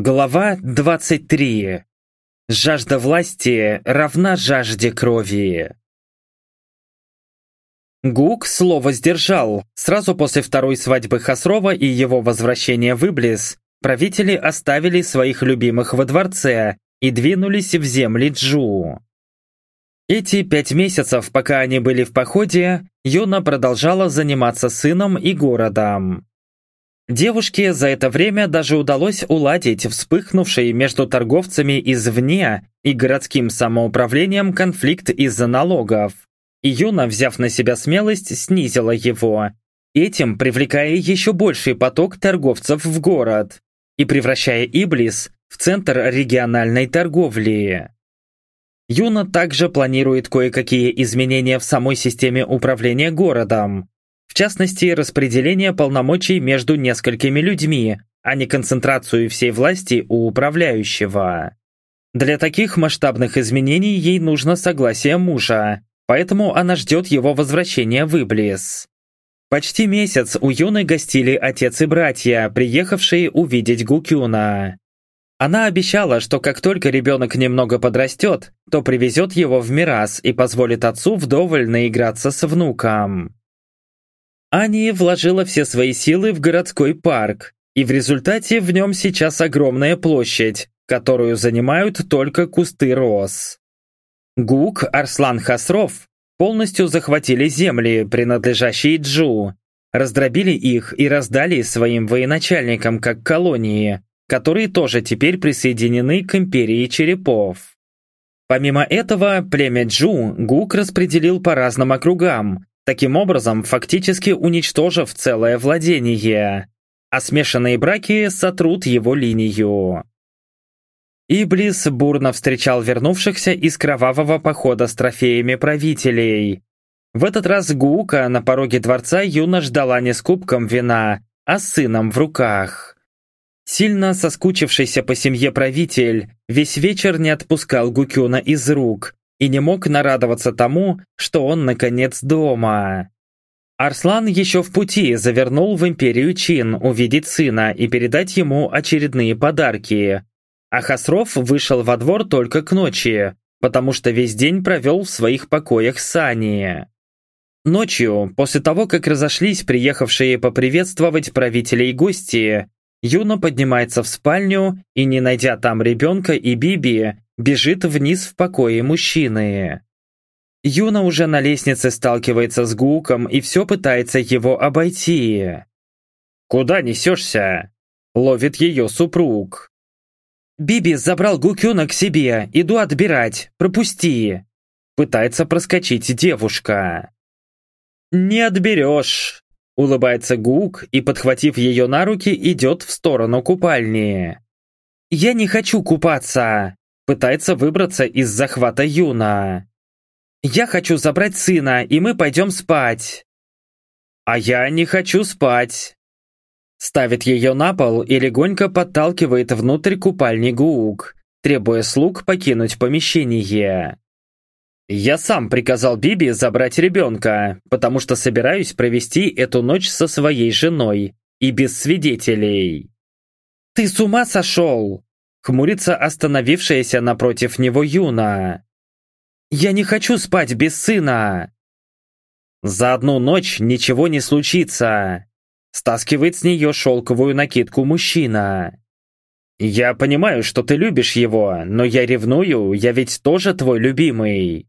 Глава 23. Жажда власти равна жажде крови. Гук слово сдержал. Сразу после второй свадьбы Хасрова и его возвращения в Иблис, правители оставили своих любимых во дворце и двинулись в земли Джу. Эти пять месяцев, пока они были в походе, Юна продолжала заниматься сыном и городом. Девушке за это время даже удалось уладить вспыхнувший между торговцами извне и городским самоуправлением конфликт из-за налогов. И Юна, взяв на себя смелость, снизила его, этим привлекая еще больший поток торговцев в город и превращая Иблис в центр региональной торговли. Юна также планирует кое-какие изменения в самой системе управления городом, в частности, распределение полномочий между несколькими людьми, а не концентрацию всей власти у управляющего. Для таких масштабных изменений ей нужно согласие мужа, поэтому она ждет его возвращения в Иблис. Почти месяц у Юны гостили отец и братья, приехавшие увидеть Гукюна. Она обещала, что как только ребенок немного подрастет, то привезет его в Мирас и позволит отцу вдоволь наиграться с внуком. Ани вложила все свои силы в городской парк, и в результате в нем сейчас огромная площадь, которую занимают только кусты роз. Гук, Арслан Хасров полностью захватили земли, принадлежащие Джу, раздробили их и раздали своим военачальникам как колонии, которые тоже теперь присоединены к империи черепов. Помимо этого, племя Джу Гук распределил по разным округам, таким образом фактически уничтожив целое владение, а смешанные браки сотрут его линию. Иблис бурно встречал вернувшихся из кровавого похода с трофеями правителей. В этот раз Гука на пороге дворца Юна ждала не с кубком вина, а с сыном в руках. Сильно соскучившийся по семье правитель весь вечер не отпускал Гукюна из рук, и не мог нарадоваться тому, что он наконец дома. Арслан еще в пути завернул в империю Чин увидеть сына и передать ему очередные подарки. А Хасров вышел во двор только к ночи, потому что весь день провел в своих покоях с Ани. Ночью, после того, как разошлись приехавшие поприветствовать правителей гости, Юна поднимается в спальню и, не найдя там ребенка и Биби, бежит вниз в покое мужчины. Юна уже на лестнице сталкивается с Гуком и все пытается его обойти. «Куда несешься?» – ловит ее супруг. «Биби забрал Гукюна к себе, иду отбирать, пропусти!» Пытается проскочить девушка. «Не отберешь!» Улыбается Гук и, подхватив ее на руки, идет в сторону купальни. «Я не хочу купаться!» Пытается выбраться из захвата Юна. «Я хочу забрать сына, и мы пойдем спать». «А я не хочу спать». Ставит ее на пол и легонько подталкивает внутрь купальни Гуук, требуя слуг покинуть помещение. «Я сам приказал Биби забрать ребенка, потому что собираюсь провести эту ночь со своей женой и без свидетелей». «Ты с ума сошел?» Хмурится остановившаяся напротив него Юна. «Я не хочу спать без сына!» «За одну ночь ничего не случится!» Стаскивает с нее шелковую накидку мужчина. «Я понимаю, что ты любишь его, но я ревную, я ведь тоже твой любимый!»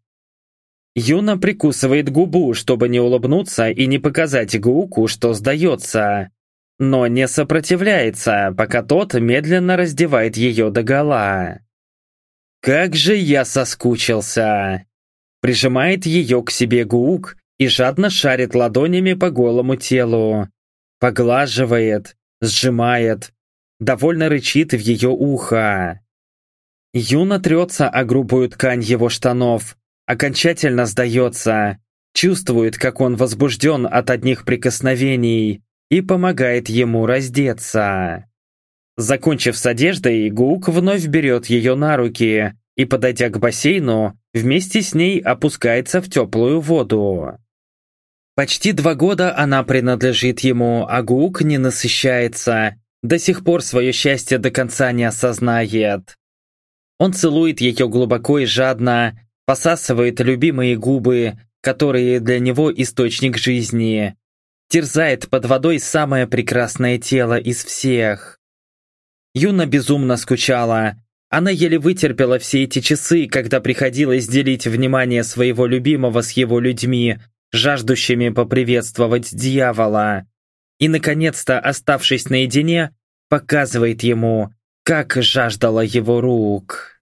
Юна прикусывает губу, чтобы не улыбнуться и не показать Гуку, что сдается, но не сопротивляется, пока тот медленно раздевает ее догола. «Как же я соскучился!» Прижимает ее к себе Гук и жадно шарит ладонями по голому телу. Поглаживает, сжимает, довольно рычит в ее ухо. Юна трется о грубую ткань его штанов, окончательно сдается, чувствует, как он возбужден от одних прикосновений, и помогает ему раздеться. Закончив с одеждой, Гук вновь берет ее на руки и, подойдя к бассейну, вместе с ней опускается в теплую воду. Почти два года она принадлежит ему, а Гук не насыщается, до сих пор свое счастье до конца не осознает. Он целует ее глубоко и жадно, посасывает любимые губы, которые для него источник жизни, терзает под водой самое прекрасное тело из всех. Юна безумно скучала. Она еле вытерпела все эти часы, когда приходилось делить внимание своего любимого с его людьми, жаждущими поприветствовать дьявола. И, наконец-то, оставшись наедине, показывает ему, как жаждала его рук.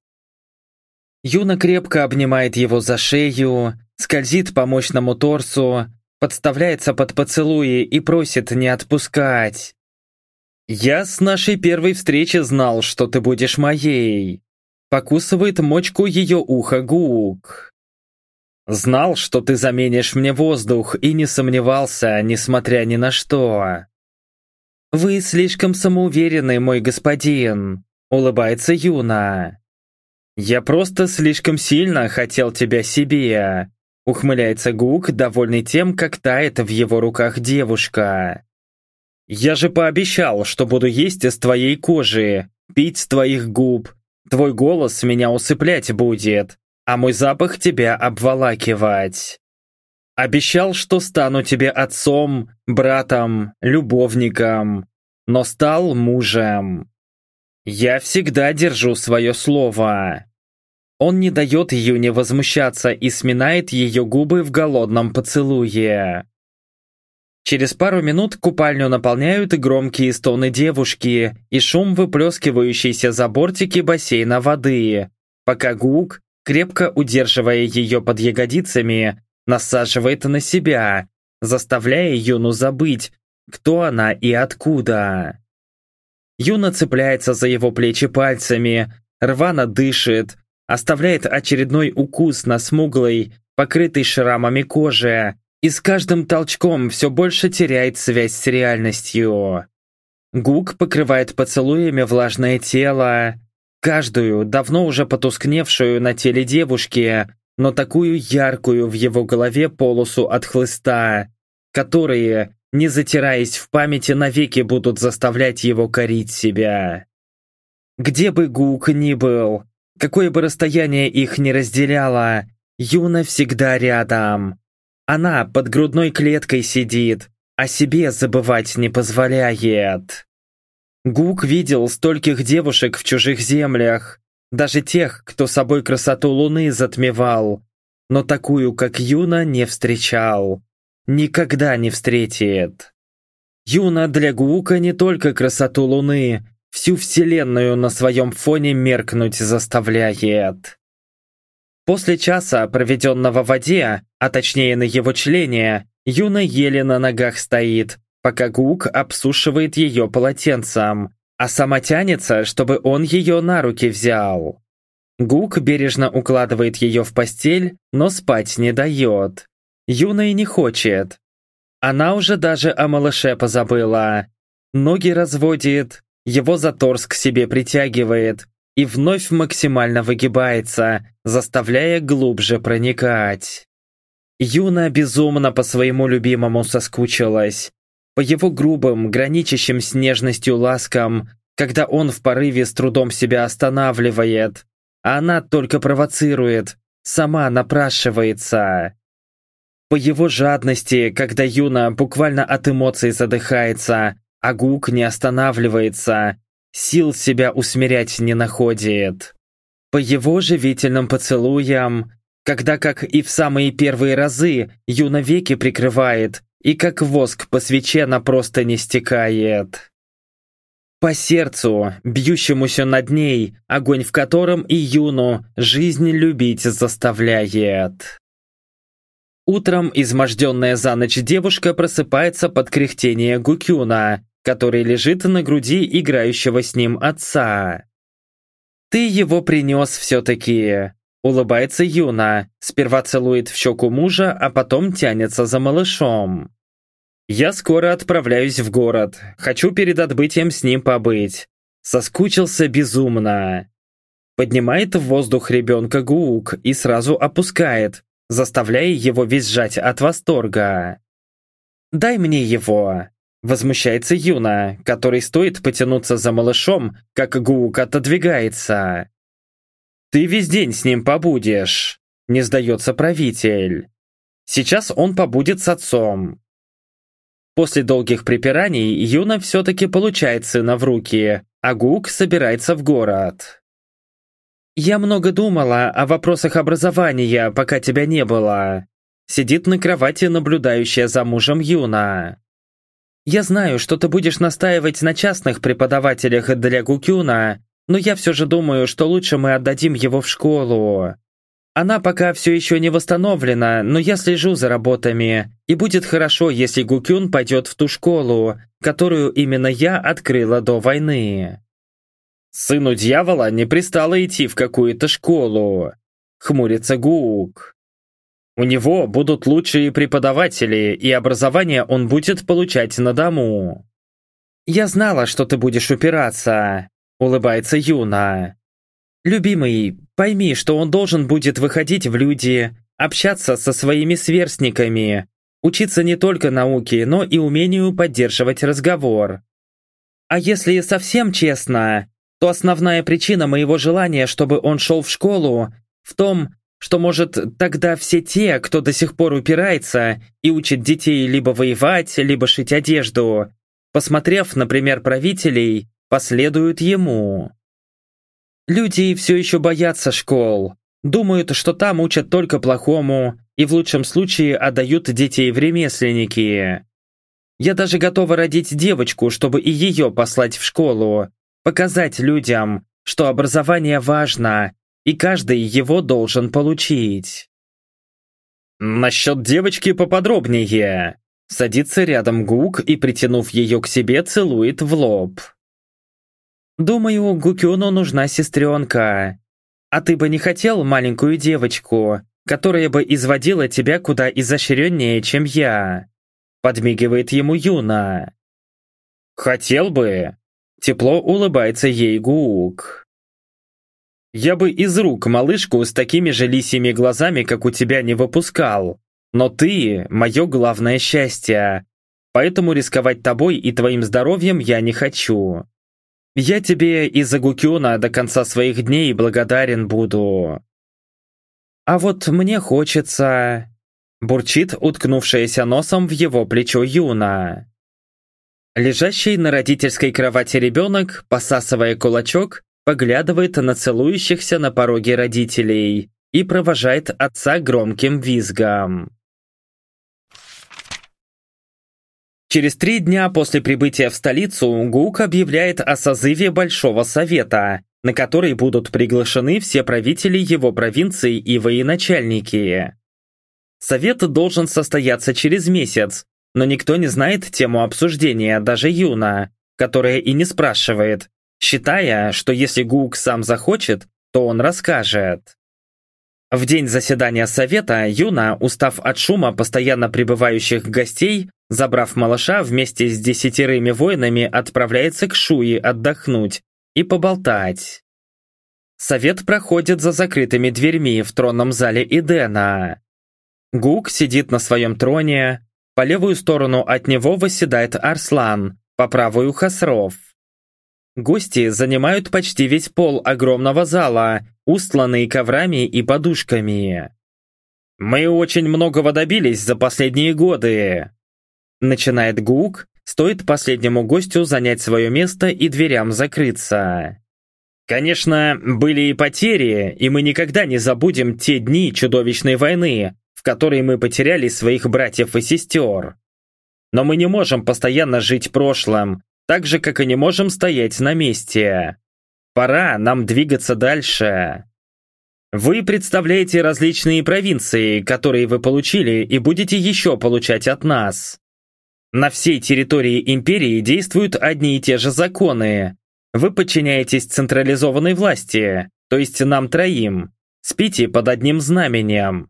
Юна крепко обнимает его за шею, скользит по мощному торсу, подставляется под поцелуи и просит не отпускать. «Я с нашей первой встречи знал, что ты будешь моей», покусывает мочку ее уха Гук. «Знал, что ты заменишь мне воздух и не сомневался, несмотря ни на что». «Вы слишком самоуверенны, мой господин», улыбается Юна. «Я просто слишком сильно хотел тебя себе», ухмыляется Гук, довольный тем, как тает в его руках девушка. «Я же пообещал, что буду есть из твоей кожи, пить с твоих губ. Твой голос меня усыплять будет, а мой запах тебя обволакивать. Обещал, что стану тебе отцом, братом, любовником, но стал мужем. Я всегда держу свое слово». Он не дает Юне возмущаться и сминает ее губы в голодном поцелуе. Через пару минут купальню наполняют громкие стоны девушки и шум выплескивающейся за бортики бассейна воды, пока Гук, крепко удерживая ее под ягодицами, насаживает на себя, заставляя Юну забыть, кто она и откуда. Юна цепляется за его плечи пальцами, рвано дышит, оставляет очередной укус на смуглой, покрытой шрамами коже, и с каждым толчком все больше теряет связь с реальностью. Гук покрывает поцелуями влажное тело, каждую, давно уже потускневшую на теле девушки, но такую яркую в его голове полосу от хлыста, которые, не затираясь в памяти, навеки будут заставлять его корить себя. Где бы Гук ни был, какое бы расстояние их ни разделяло, Юна всегда рядом. Она под грудной клеткой сидит, о себе забывать не позволяет. Гук видел стольких девушек в чужих землях, даже тех, кто собой красоту луны затмевал, но такую, как Юна, не встречал. Никогда не встретит. Юна для Гука не только красоту луны, всю вселенную на своем фоне меркнуть заставляет. После часа, проведенного в воде, а точнее на его члене, Юна еле на ногах стоит, пока Гук обсушивает ее полотенцем, а сама тянется, чтобы он ее на руки взял. Гук бережно укладывает ее в постель, но спать не дает. Юна и не хочет. Она уже даже о малыше позабыла. Ноги разводит, его за торс к себе притягивает, и вновь максимально выгибается, заставляя глубже проникать. Юна безумно по своему любимому соскучилась. По его грубым, граничащим с нежностью ласкам, когда он в порыве с трудом себя останавливает, а она только провоцирует, сама напрашивается. По его жадности, когда Юна буквально от эмоций задыхается, а Гук не останавливается, сил себя усмирять не находит. По его живительным поцелуям, когда, как и в самые первые разы, Юна веки прикрывает, и как воск по свече на просто не стекает. По сердцу, бьющемуся над ней, огонь в котором и Юну жизнь любить заставляет. Утром изможденная за ночь девушка просыпается под кряхтение Гукюна, который лежит на груди играющего с ним отца. «Ты его принес все-таки», — улыбается Юна, сперва целует в щеку мужа, а потом тянется за малышом. «Я скоро отправляюсь в город, хочу перед отбытием с ним побыть. Соскучился безумно». Поднимает в воздух ребенка Гуук и сразу опускает, заставляя его визжать от восторга. «Дай мне его», Возмущается Юна, который стоит потянуться за малышом, как Гук отодвигается. «Ты весь день с ним побудешь», — не сдается правитель. «Сейчас он побудет с отцом». После долгих припираний Юна все-таки получает сына в руки, а Гук собирается в город. «Я много думала о вопросах образования, пока тебя не было», сидит на кровати наблюдающая за мужем Юна. «Я знаю, что ты будешь настаивать на частных преподавателях для Гукюна, но я все же думаю, что лучше мы отдадим его в школу. Она пока все еще не восстановлена, но я слежу за работами, и будет хорошо, если Гукюн пойдет в ту школу, которую именно я открыла до войны. Сыну дьявола не пристало идти в какую-то школу, хмурится Гук. У него будут лучшие преподаватели, и образование он будет получать на дому. «Я знала, что ты будешь упираться», — улыбается Юна. «Любимый, пойми, что он должен будет выходить в люди, общаться со своими сверстниками, учиться не только науке, но и умению поддерживать разговор. А если совсем честно, то основная причина моего желания, чтобы он шел в школу, в том, что, может, тогда все те, кто до сих пор упирается и учит детей либо воевать, либо шить одежду, посмотрев, например, правителей, последуют ему. Люди все еще боятся школ, думают, что там учат только плохому и в лучшем случае отдают детей в ремесленники. Я даже готова родить девочку, чтобы и ее послать в школу, показать людям, что образование важно, и каждый его должен получить. Насчет девочки поподробнее. Садится рядом Гук и, притянув ее к себе, целует в лоб. «Думаю, Гукюну нужна сестренка. А ты бы не хотел маленькую девочку, которая бы изводила тебя куда изощреннее, чем я?» Подмигивает ему Юна. «Хотел бы!» Тепло улыбается ей Гук. «Я бы из рук малышку с такими же лисьими глазами, как у тебя, не выпускал. Но ты – мое главное счастье. Поэтому рисковать тобой и твоим здоровьем я не хочу. Я тебе из-за Гукюна до конца своих дней благодарен буду. А вот мне хочется... Бурчит, уткнувшаяся носом в его плечо Юна. Лежащий на родительской кровати ребенок, посасывая кулачок, поглядывает на целующихся на пороге родителей и провожает отца громким визгом. Через три дня после прибытия в столицу ГУК объявляет о созыве Большого Совета, на который будут приглашены все правители его провинций и военачальники. Совет должен состояться через месяц, но никто не знает тему обсуждения, даже Юна, которая и не спрашивает, считая, что если Гук сам захочет, то он расскажет. В день заседания совета Юна, устав от шума постоянно прибывающих гостей, Забрав малыша, вместе с десятерыми воинами отправляется к Шуи отдохнуть и поболтать. Совет проходит за закрытыми дверьми в тронном зале Идена. Гук сидит на своем троне, по левую сторону от него восседает Арслан, по правую Хасров. Гости занимают почти весь пол огромного зала, устланный коврами и подушками. «Мы очень многого добились за последние годы», Начинает Гук, стоит последнему гостю занять свое место и дверям закрыться. Конечно, были и потери, и мы никогда не забудем те дни чудовищной войны, в которой мы потеряли своих братьев и сестер. Но мы не можем постоянно жить прошлым, так же, как и не можем стоять на месте. Пора нам двигаться дальше. Вы представляете различные провинции, которые вы получили и будете еще получать от нас. На всей территории империи действуют одни и те же законы. Вы подчиняетесь централизованной власти, то есть нам троим. Спите под одним знаменем.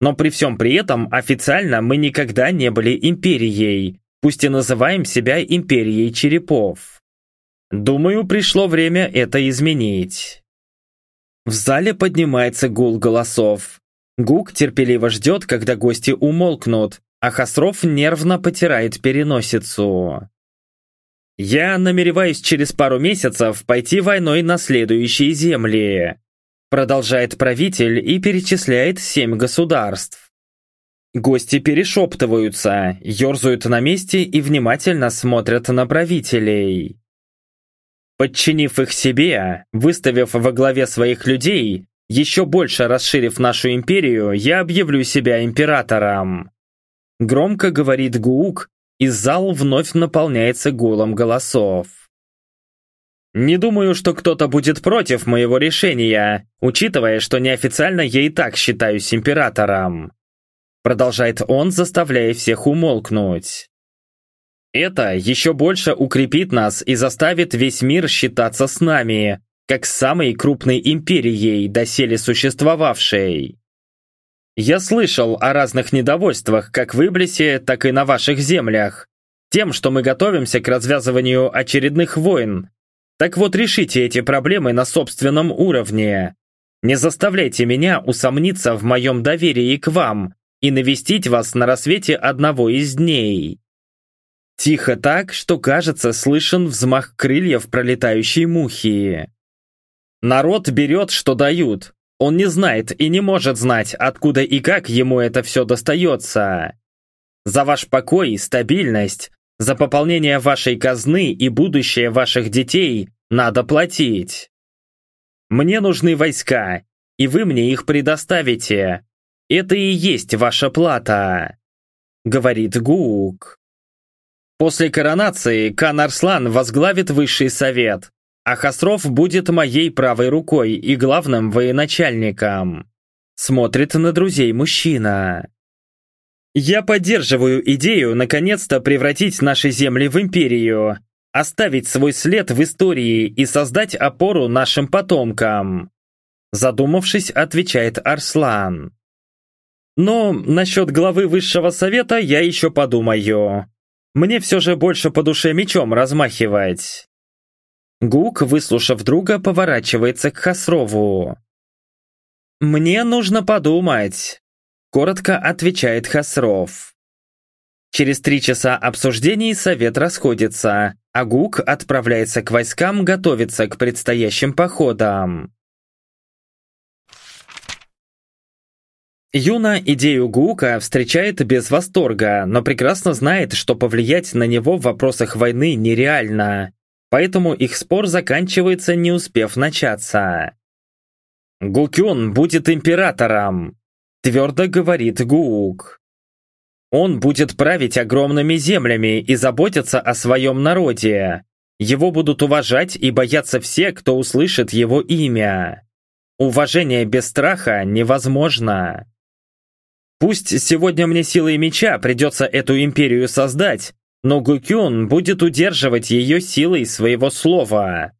Но при всем при этом официально мы никогда не были империей, пусть и называем себя империей черепов. Думаю, пришло время это изменить. В зале поднимается гул голосов. Гук терпеливо ждет, когда гости умолкнут, а Хасров нервно потирает переносицу. «Я намереваюсь через пару месяцев пойти войной на следующие земли», продолжает правитель и перечисляет семь государств. Гости перешептываются, ерзают на месте и внимательно смотрят на правителей. Подчинив их себе, выставив во главе своих людей, еще больше расширив нашу империю, я объявлю себя императором. Громко говорит Гуук, и зал вновь наполняется гулом голосов. Не думаю, что кто-то будет против моего решения, учитывая, что неофициально я и так считаюсь императором. Продолжает он, заставляя всех умолкнуть. Это еще больше укрепит нас и заставит весь мир считаться с нами, как самой крупной империей, доселе существовавшей. Я слышал о разных недовольствах как в Иблисе, так и на ваших землях, тем, что мы готовимся к развязыванию очередных войн. Так вот решите эти проблемы на собственном уровне. Не заставляйте меня усомниться в моем доверии к вам и навестить вас на рассвете одного из дней. Тихо так, что кажется слышен взмах крыльев пролетающей мухи. Народ берет, что дают. Он не знает и не может знать, откуда и как ему это все достается. За ваш покой стабильность, за пополнение вашей казны и будущее ваших детей надо платить. Мне нужны войска, и вы мне их предоставите. Это и есть ваша плата», — говорит Гук. После коронации Кан Арслан возглавит высший совет, а Хасров будет моей правой рукой и главным военачальником. Смотрит на друзей мужчина. Я поддерживаю идею наконец-то превратить наши земли в империю, оставить свой след в истории и создать опору нашим потомкам. Задумавшись, отвечает Арслан. Но насчет главы высшего совета я еще подумаю. Мне все же больше по душе мечом размахивать. Гук, выслушав друга, поворачивается к Хасрову. «Мне нужно подумать», — коротко отвечает Хасров. Через три часа обсуждений совет расходится, а Гук отправляется к войскам готовиться к предстоящим походам. Юна идею Гука встречает без восторга, но прекрасно знает, что повлиять на него в вопросах войны нереально поэтому их спор заканчивается, не успев начаться. «Гукюн будет императором», – твердо говорит Гуук. «Он будет править огромными землями и заботиться о своем народе. Его будут уважать и бояться все, кто услышит его имя. Уважение без страха невозможно. Пусть сегодня мне силой меча придется эту империю создать, но Гукюн будет удерживать ее силой своего слова.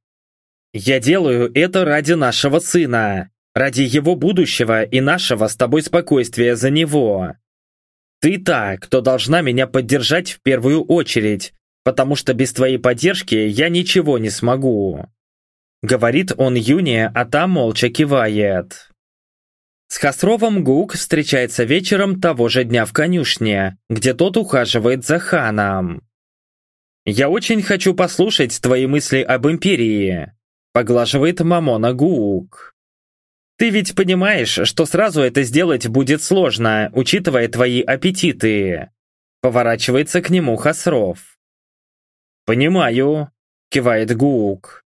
Я делаю это ради нашего сына, ради его будущего и нашего с тобой спокойствия за него. Ты та, кто должна меня поддержать в первую очередь, потому что без твоей поддержки я ничего не смогу. Говорит он Юне, а та молча кивает. С Хасровым Гук встречается вечером того же дня в конюшне, где тот ухаживает за ханом. «Я очень хочу послушать твои мысли об Империи», — поглаживает Мамона Гук. «Ты ведь понимаешь, что сразу это сделать будет сложно, учитывая твои аппетиты», — поворачивается к нему Хасров. «Понимаю», — кивает Гук.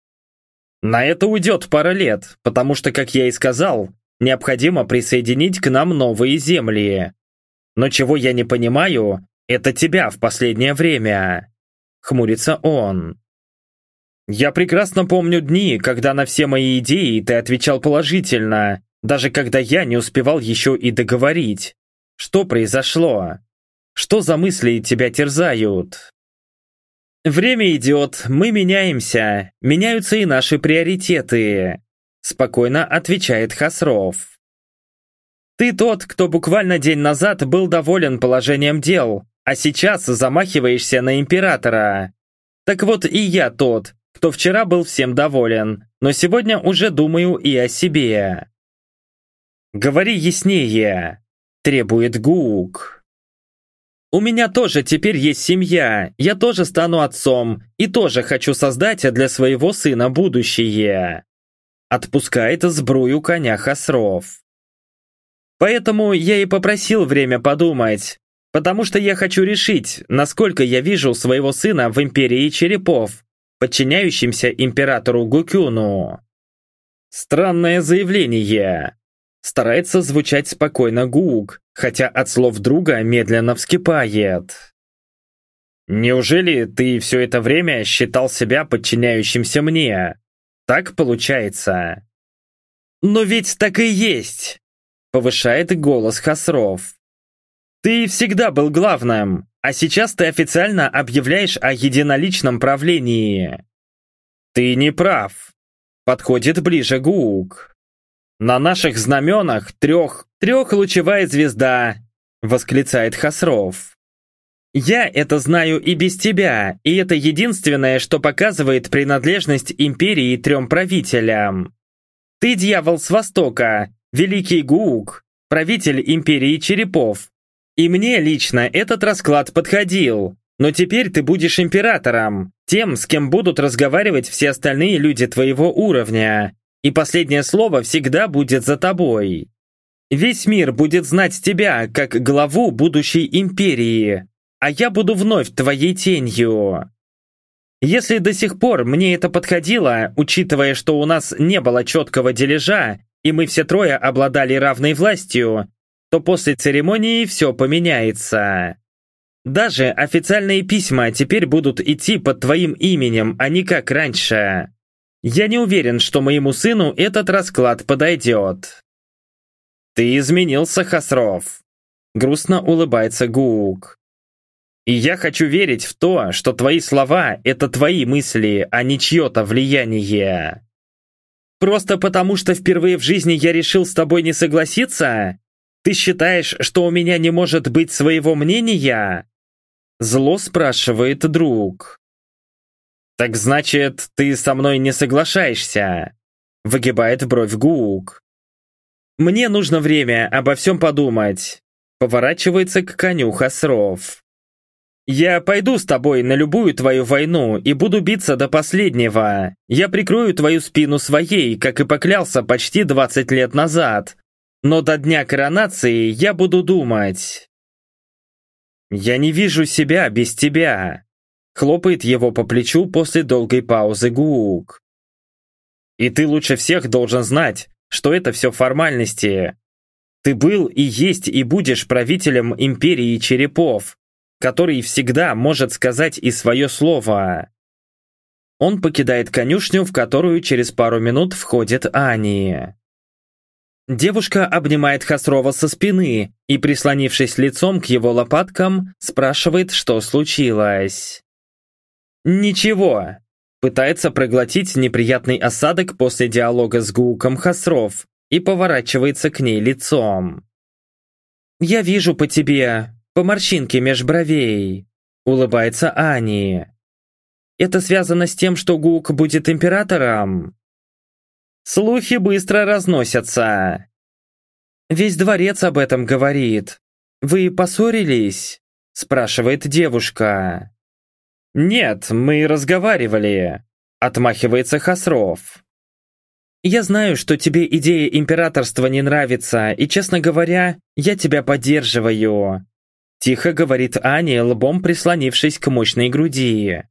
«На это уйдет пара лет, потому что, как я и сказал, необходимо присоединить к нам новые земли. Но чего я не понимаю, это тебя в последнее время. Хмурится он. Я прекрасно помню дни, когда на все мои идеи ты отвечал положительно, даже когда я не успевал еще и договорить. Что произошло? Что за мысли тебя терзают? Время идет, мы меняемся, меняются и наши приоритеты. Спокойно отвечает Хасров. Ты тот, кто буквально день назад был доволен положением дел, а сейчас замахиваешься на императора. Так вот и я тот, кто вчера был всем доволен, но сегодня уже думаю и о себе. Говори яснее, требует Гук. У меня тоже теперь есть семья, я тоже стану отцом и тоже хочу создать для своего сына будущее. Отпускает сбрую коня Хасров. Поэтому я и попросил время подумать, потому что я хочу решить, насколько я вижу своего сына в Империи Черепов, подчиняющимся императору Гукюну. Странное заявление. Старается звучать спокойно Гук, хотя от слов друга медленно вскипает. «Неужели ты все это время считал себя подчиняющимся мне? Так получается?» «Но ведь так и есть!» Повышает голос Хасров. «Ты всегда был главным, а сейчас ты официально объявляешь о единоличном правлении». «Ты не прав», — подходит ближе Гук. «На наших знаменах трех, трехлучевая звезда!» — восклицает Хасров. «Я это знаю и без тебя, и это единственное, что показывает принадлежность империи трем правителям. Ты дьявол с Востока, великий Гуук, правитель империи черепов. И мне лично этот расклад подходил, но теперь ты будешь императором, тем, с кем будут разговаривать все остальные люди твоего уровня, и последнее слово всегда будет за тобой. Весь мир будет знать тебя как главу будущей империи, а я буду вновь твоей тенью. Если до сих пор мне это подходило, учитывая, что у нас не было четкого дележа, и мы все трое обладали равной властью, то после церемонии все поменяется. Даже официальные письма теперь будут идти под твоим именем, а не как раньше. Я не уверен, что моему сыну этот расклад подойдет. Ты изменился, Хасров. Грустно улыбается Гук. И я хочу верить в то, что твои слова — это твои мысли, а не чье-то влияние. Просто потому, что впервые в жизни я решил с тобой не согласиться? Ты считаешь, что у меня не может быть своего мнения? Зло спрашивает друг. «Так значит, ты со мной не соглашаешься?» Выгибает бровь Гук. «Мне нужно время обо всем подумать». Поворачивается к коню Хасров. «Я пойду с тобой на любую твою войну и буду биться до последнего. Я прикрою твою спину своей, как и поклялся почти 20 лет назад. Но до дня коронации я буду думать». «Я не вижу себя без тебя», Хлопает его по плечу после долгой паузы Гук. И ты лучше всех должен знать, что это все формальности. Ты был и есть и будешь правителем империи черепов, который всегда может сказать и свое слово. Он покидает конюшню, в которую через пару минут входит Ани. Девушка обнимает Хасрова со спины и, прислонившись лицом к его лопаткам, спрашивает, что случилось. Ничего. Пытается проглотить неприятный осадок после диалога с Гуком Хасров и поворачивается к ней лицом. «Я вижу по тебе, по морщинке меж бровей», улыбается Ани. «Это связано с тем, что Гук будет императором?» Слухи быстро разносятся. Весь дворец об этом говорит. Вы поссорились? Спрашивает девушка. «Нет, мы разговаривали», — отмахивается Хасров. «Я знаю, что тебе идея императорства не нравится, и, честно говоря, я тебя поддерживаю», — тихо говорит Аня, лбом прислонившись к мощной груди.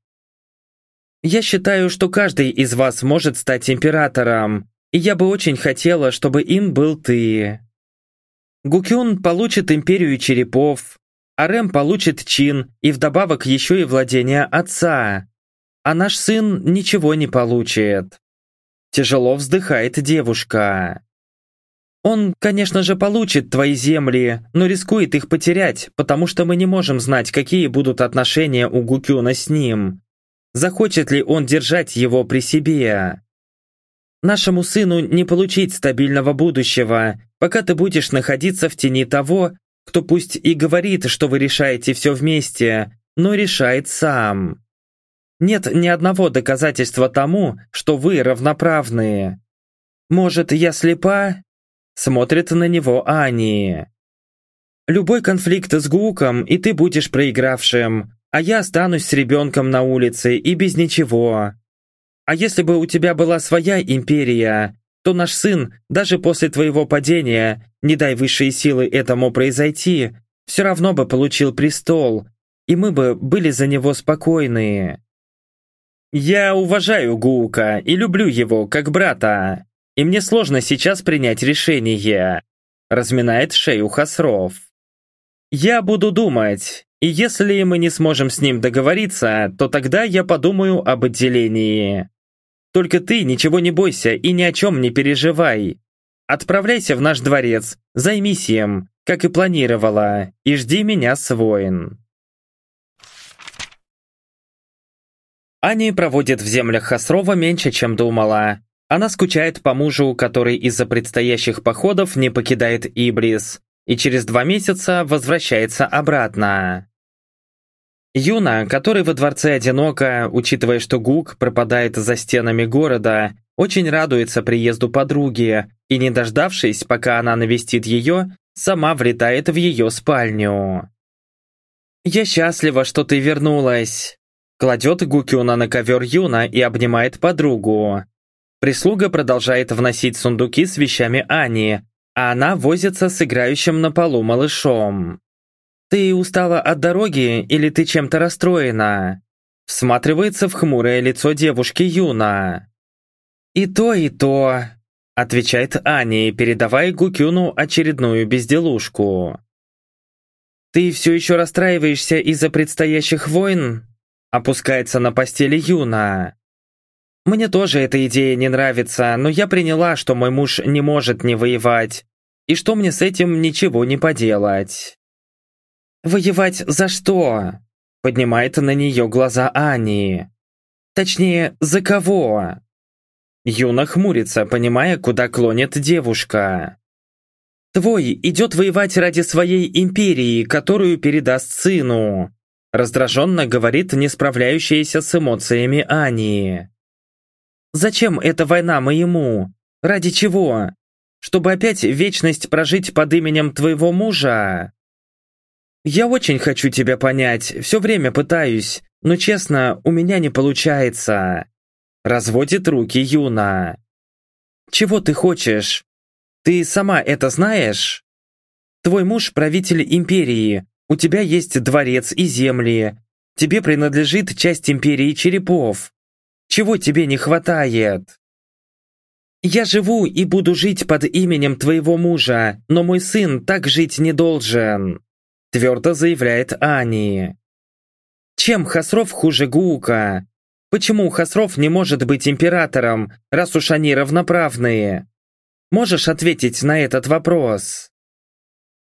«Я считаю, что каждый из вас может стать императором, и я бы очень хотела, чтобы им был ты. Гукюн получит империю черепов, Арем получит чин и вдобавок еще и владение отца. А наш сын ничего не получит. Тяжело вздыхает девушка. Он, конечно же, получит твои земли, но рискует их потерять, потому что мы не можем знать, какие будут отношения у Гукюна с ним. Захочет ли он держать его при себе? Нашему сыну не получить стабильного будущего, пока ты будешь находиться в тени того, кто пусть и говорит, что вы решаете все вместе, но решает сам. Нет ни одного доказательства тому, что вы равноправные. Может, я слепа? Смотрит на него Ани. Любой конфликт с Гуком, и ты будешь проигравшим, а я останусь с ребенком на улице и без ничего. А если бы у тебя была своя империя, то наш сын, даже после твоего падения, не дай высшие силы этому произойти, все равно бы получил престол, и мы бы были за него спокойны. Я уважаю Гука и люблю его как брата, и мне сложно сейчас принять решение, разминает шею Хасров. Я буду думать, и если мы не сможем с ним договориться, то тогда я подумаю об отделении. Только ты ничего не бойся и ни о чем не переживай. Отправляйся в наш дворец, займись им, как и планировала, и жди меня с воин. Ани проводит в землях Хасрова меньше, чем думала. Она скучает по мужу, который из-за предстоящих походов не покидает Ибрис, и через два месяца возвращается обратно. Юна, который во дворце одиноко, учитывая, что Гук пропадает за стенами города, очень радуется приезду подруги и, не дождавшись, пока она навестит ее, сама влетает в ее спальню. «Я счастлива, что ты вернулась!» Кладет Гукюна на ковер Юна и обнимает подругу. Прислуга продолжает вносить сундуки с вещами Ани, а она возится с играющим на полу малышом. «Ты устала от дороги или ты чем-то расстроена?» Всматривается в хмурое лицо девушки Юна. «И то, и то», — отвечает Ани, передавая Гукюну очередную безделушку. «Ты все еще расстраиваешься из-за предстоящих войн?» Опускается на постели Юна. «Мне тоже эта идея не нравится, но я приняла, что мой муж не может не воевать, и что мне с этим ничего не поделать». «Воевать за что?» Поднимает на нее глаза Ани. Точнее, за кого? Юна хмурится, понимая, куда клонит девушка. «Твой идет воевать ради своей империи, которую передаст сыну», раздраженно говорит не справляющаяся с эмоциями Ани. «Зачем эта война моему? Ради чего? Чтобы опять вечность прожить под именем твоего мужа?» «Я очень хочу тебя понять, все время пытаюсь, но честно, у меня не получается». Разводит руки Юна. «Чего ты хочешь? Ты сама это знаешь? Твой муж правитель империи, у тебя есть дворец и земли, тебе принадлежит часть империи черепов. Чего тебе не хватает?» «Я живу и буду жить под именем твоего мужа, но мой сын так жить не должен», твердо заявляет Ани. Чем Хасров хуже Гука? Почему Хасров не может быть императором, раз уж они равноправные? Можешь ответить на этот вопрос?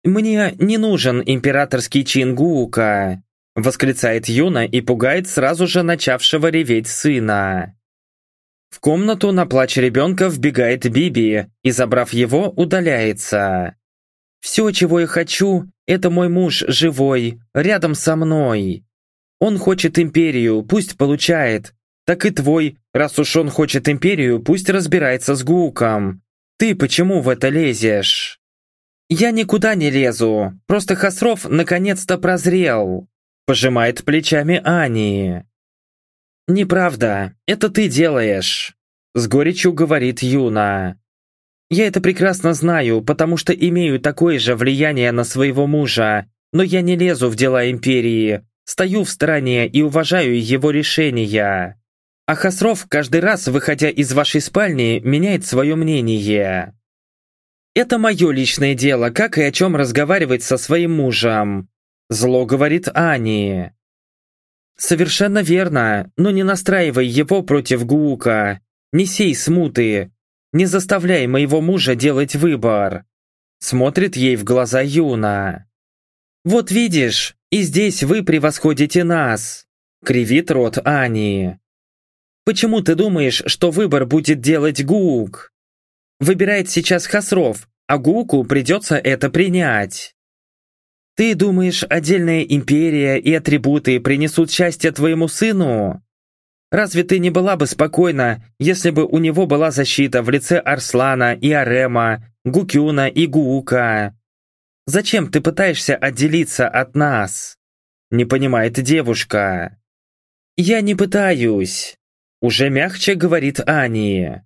«Мне не нужен императорский чин Гука», восклицает Юна и пугает сразу же начавшего реветь сына. В комнату на плач ребенка вбегает Биби и, забрав его, удаляется. Все, чего я хочу, это мой муж живой, рядом со мной. Он хочет империю, пусть получает. Так и твой, раз уж он хочет империю, пусть разбирается с Гуком. Ты почему в это лезешь? Я никуда не лезу, просто Хасров наконец-то прозрел. Пожимает плечами Ани. «Неправда, это ты делаешь», — с горечью говорит Юна. Я это прекрасно знаю, потому что имею такое же влияние на своего мужа, но я не лезу в дела империи, стою в стороне и уважаю его решения. А Хасров каждый раз, выходя из вашей спальни, меняет свое мнение. Это мое личное дело, как и о чем разговаривать со своим мужем. Зло говорит Ани. Совершенно верно, но не настраивай его против Гука. Не сей смуты, не заставляй моего мужа делать выбор!» Смотрит ей в глаза Юна. «Вот видишь, и здесь вы превосходите нас!» Кривит рот Ани. «Почему ты думаешь, что выбор будет делать Гук? Выбирает сейчас Хасров, а Гуку придется это принять. Ты думаешь, отдельная империя и атрибуты принесут счастье твоему сыну? Разве ты не была бы спокойна, если бы у него была защита в лице Арслана и Арема, Гукюна и Гуука? Зачем ты пытаешься отделиться от нас?» Не понимает девушка. «Я не пытаюсь», — уже мягче говорит Ани.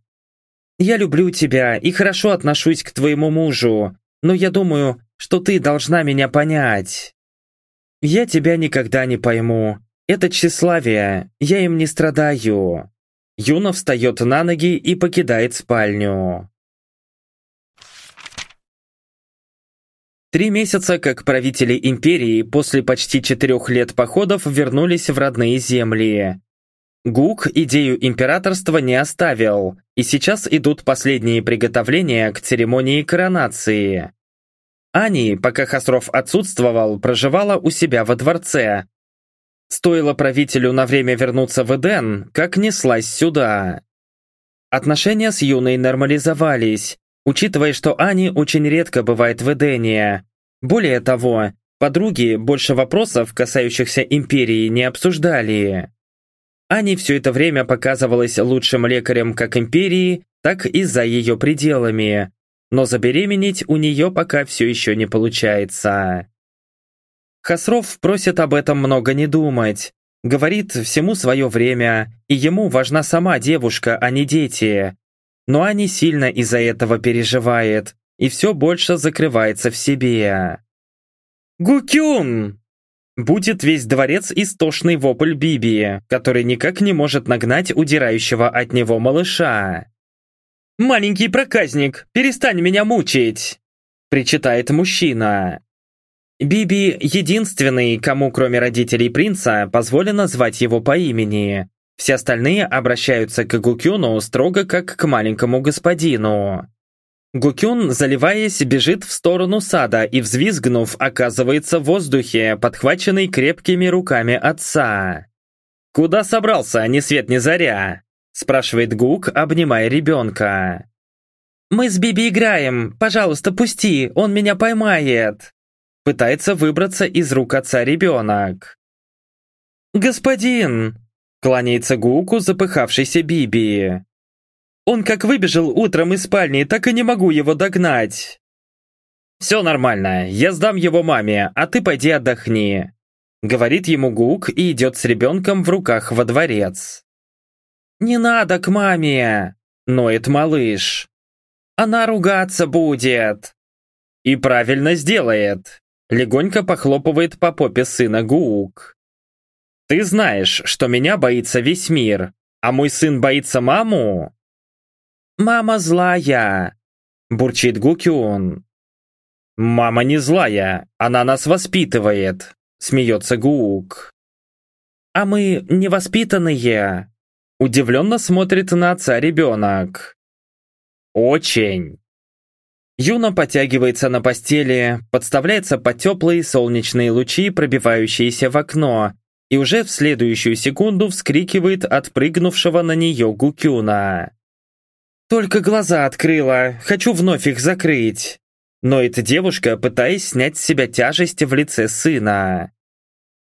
«Я люблю тебя и хорошо отношусь к твоему мужу, но я думаю, что ты должна меня понять. Я тебя никогда не пойму. Это тщеславие, я им не страдаю». Юна встает на ноги и покидает спальню. Три месяца, как правители империи после почти четырех лет походов вернулись в родные земли. Гук идею императорства не оставил, и сейчас идут последние приготовления к церемонии коронации. Ани, пока Хасров отсутствовал, проживала у себя во дворце. Стоило правителю на время вернуться в Эден, как неслась сюда. Отношения с Юной нормализовались, учитывая, что Ани очень редко бывает в Эдене. Более того, подруги больше вопросов, касающихся Империи, не обсуждали. Ани все это время показывалась лучшим лекарем как Империи, так и за ее пределами, но забеременеть у нее пока все еще не получается. Хасров просит об этом много не думать, говорит всему свое время, и ему важна сама девушка, а не дети, но Ани сильно из-за этого переживает и все больше закрывается в себе. «Гукюн!» Будет весь дворец истошный вопль Биби, который никак не может нагнать удирающего от него малыша. «Маленький проказник, перестань меня мучить!» причитает мужчина. Биби единственный, кому кроме родителей принца позволено звать его по имени, все остальные обращаются к Гукюну строго как к маленькому господину. Гукюн, заливаясь, бежит в сторону сада и, взвизгнув, оказывается в воздухе, подхваченный крепкими руками отца. «Куда собрался, ни свет ни заря?» Спрашивает Гук, обнимая ребенка. «Мы с Биби играем, пожалуйста, пусти, он меня поймает!» Пытается выбраться из рук отца ребенок. «Господин!» Кланяется Гуку запыхавшийся Биби. Он как выбежал утром из спальни, так и не могу его догнать. «Все нормально, я сдам его маме, а ты пойди отдохни», говорит ему Гук и идет с ребенком в руках во дворец. «Не надо к маме!» ноет малыш. «Она ругаться будет!» «И правильно сделает!» легонько похлопывает по попе сына Гук. Ты знаешь, что меня боится весь мир, а мой сын боится маму?» «Мама злая!» – бурчит Гукюн. «Мама не злая, она нас воспитывает», – смеется Гук. «А мы невоспитанные?» – удивленно смотрит на отца ребенок. «Очень!» Юна подтягивается на постели, подставляется под теплые солнечные лучи, пробивающиеся в окно, и уже в следующую секунду вскрикивает от прыгнувшего на нее Гукюна. «Только глаза открыла, хочу вновь их закрыть!» Но эта девушка, пытаясь снять с себя тяжесть в лице сына.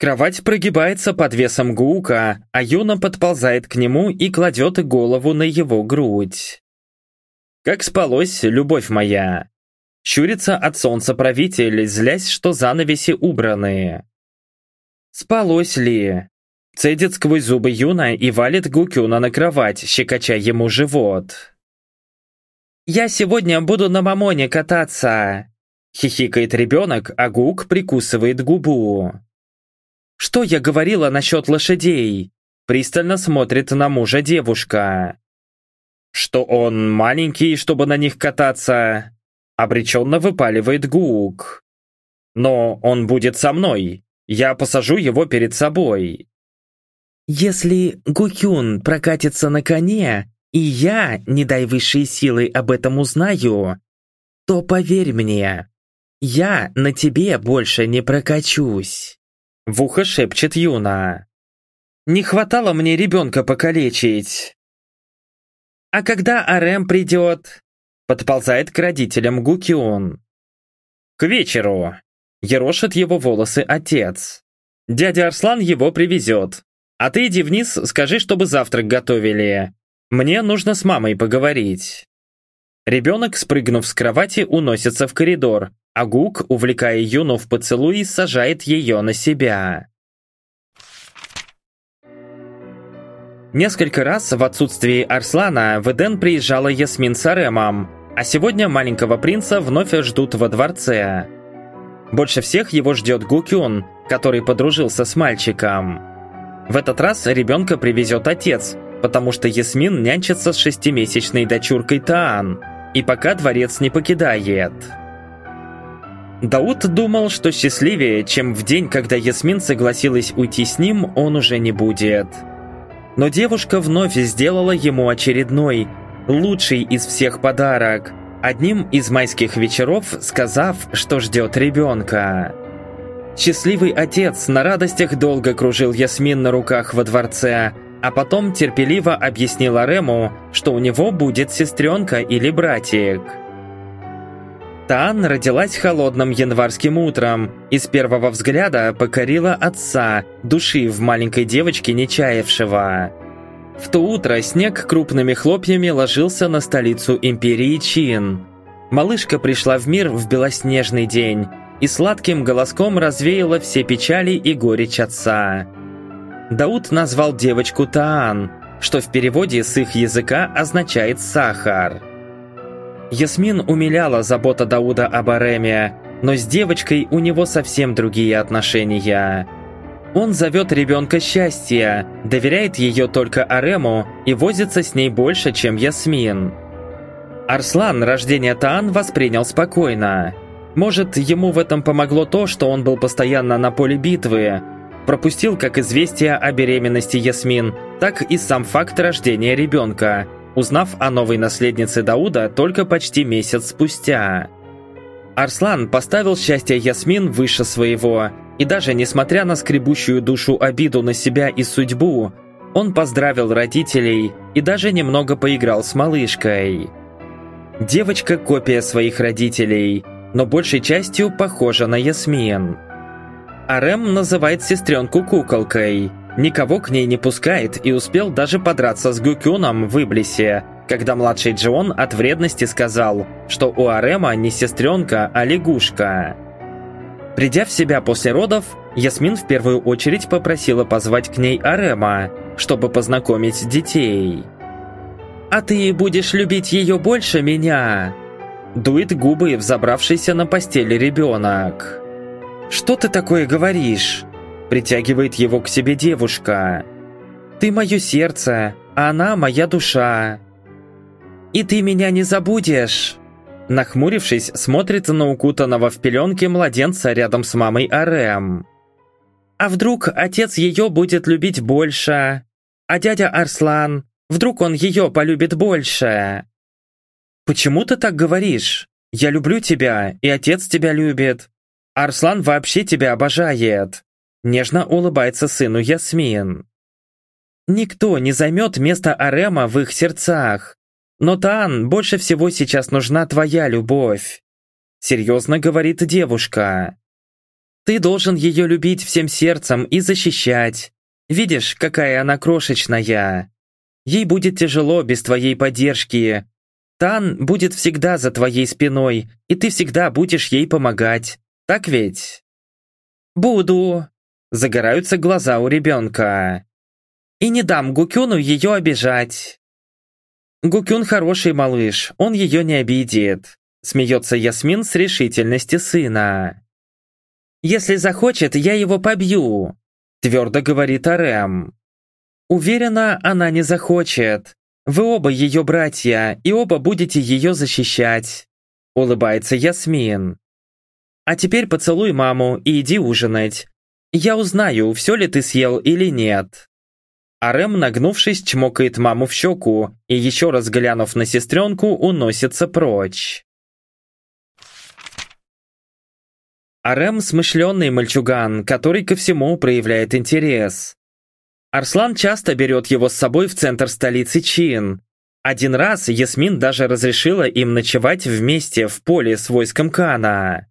Кровать прогибается под весом Гука, а Юна подползает к нему и кладет голову на его грудь. «Как спалось, любовь моя?» Щурится от солнца правитель, злясь, что занавеси убраны. Спалось ли? Цедит сквозь зубы Юна и валит Гукюна на кровать, щекоча ему живот. «Я сегодня буду на мамоне кататься!» Хихикает ребенок, а Гук прикусывает губу. «Что я говорила насчет лошадей?» Пристально смотрит на мужа девушка. «Что он маленький, чтобы на них кататься?» Обреченно выпаливает Гук. «Но он будет со мной. Я посажу его перед собой. Если Гукюн прокатится на коне, и я, не дай высшей силы, об этом узнаю, то поверь мне, я на тебе больше не прокачусь. В ухо шепчет Юна. Не хватало мне ребенка покалечить. А когда Арем придет? Подползает к родителям Гукион. К вечеру, Ерошит его волосы отец. Дядя Арслан его привезет. А ты иди вниз, скажи, чтобы завтрак готовили. Мне нужно с мамой поговорить. Ребенок, спрыгнув с кровати, уносится в коридор, Агук, увлекая Юну в поцелуй, сажает ее на себя. Несколько раз в отсутствии Арслана в Эден приезжала Ясмин с Аремом, а сегодня маленького принца вновь ждут во дворце. Больше всех его ждет Гукюн, который подружился с мальчиком. В этот раз ребенка привезет отец, потому что Ясмин нянчится с шестимесячной дочуркой Таан, и пока дворец не покидает. Дауд думал, что счастливее, чем в день, когда Ясмин согласилась уйти с ним, он уже не будет. Но девушка вновь сделала ему очередной, лучший из всех подарок, одним из майских вечеров сказав, что ждет ребенка. Счастливый отец на радостях долго кружил Ясмин на руках во дворце, а потом терпеливо объяснил Арему, что у него будет сестренка или братик. Таан родилась холодным январским утром и с первого взгляда покорила отца, души в маленькой девочке нечаявшего. В то утро снег крупными хлопьями ложился на столицу империи Чин. Малышка пришла в мир в белоснежный день и сладким голоском развеяла все печали и горечь отца. Дауд назвал девочку Таан, что в переводе с их языка означает «сахар». Ясмин умиляла забота Дауда об Ареме, но с девочкой у него совсем другие отношения. Он зовет ребенка счастья, доверяет ее только Арему и возится с ней больше, чем Ясмин. Арслан рождение Таан воспринял спокойно. Может, ему в этом помогло то, что он был постоянно на поле битвы, пропустил как известие о беременности Ясмин, так и сам факт рождения ребенка – узнав о новой наследнице Дауда только почти месяц спустя. Арслан поставил счастье Ясмин выше своего, и даже несмотря на скребущую душу обиду на себя и судьбу, он поздравил родителей и даже немного поиграл с малышкой. Девочка – копия своих родителей, но большей частью похожа на Ясмин. Арем называет сестренку куколкой – Никого к ней не пускает и успел даже подраться с Гюкюном в Иблисе, когда младший Джон от вредности сказал, что у Арема не сестренка, а лягушка. Придя в себя после родов, Ясмин в первую очередь попросила позвать к ней Арема, чтобы познакомить детей. «А ты будешь любить ее больше меня?» Дует губы взобравшийся на постель ребенок. «Что ты такое говоришь?» Притягивает его к себе девушка. «Ты мое сердце, а она моя душа». «И ты меня не забудешь!» Нахмурившись, смотрит на укутанного в пеленке младенца рядом с мамой Арем. «А вдруг отец ее будет любить больше? А дядя Арслан, вдруг он ее полюбит больше?» «Почему ты так говоришь? Я люблю тебя, и отец тебя любит. Арслан вообще тебя обожает. Нежно улыбается сыну Ясмин. Никто не займет место Арема в их сердцах. Но, Таан, больше всего сейчас нужна твоя любовь. Серьезно говорит девушка. Ты должен ее любить всем сердцем и защищать. Видишь, какая она крошечная. Ей будет тяжело без твоей поддержки. Тан будет всегда за твоей спиной, и ты всегда будешь ей помогать. Так ведь? Буду, Загораются глаза у ребенка. И не дам Гукюну ее обижать. Гукюн хороший малыш, он ее не обидит. Смеется Ясмин с решительности сына. «Если захочет, я его побью», твердо говорит Арем. Уверена, она не захочет. Вы оба ее братья, и оба будете ее защищать. Улыбается Ясмин. А теперь поцелуй маму и иди ужинать. Я узнаю, все ли ты съел или нет. Арем, нагнувшись, чмокает маму в щеку и, еще раз глянув на сестренку, уносится прочь. Арем – смышленный мальчуган, который ко всему проявляет интерес. Арслан часто берет его с собой в центр столицы Чин. Один раз Ясмин даже разрешила им ночевать вместе в поле с войском Кана.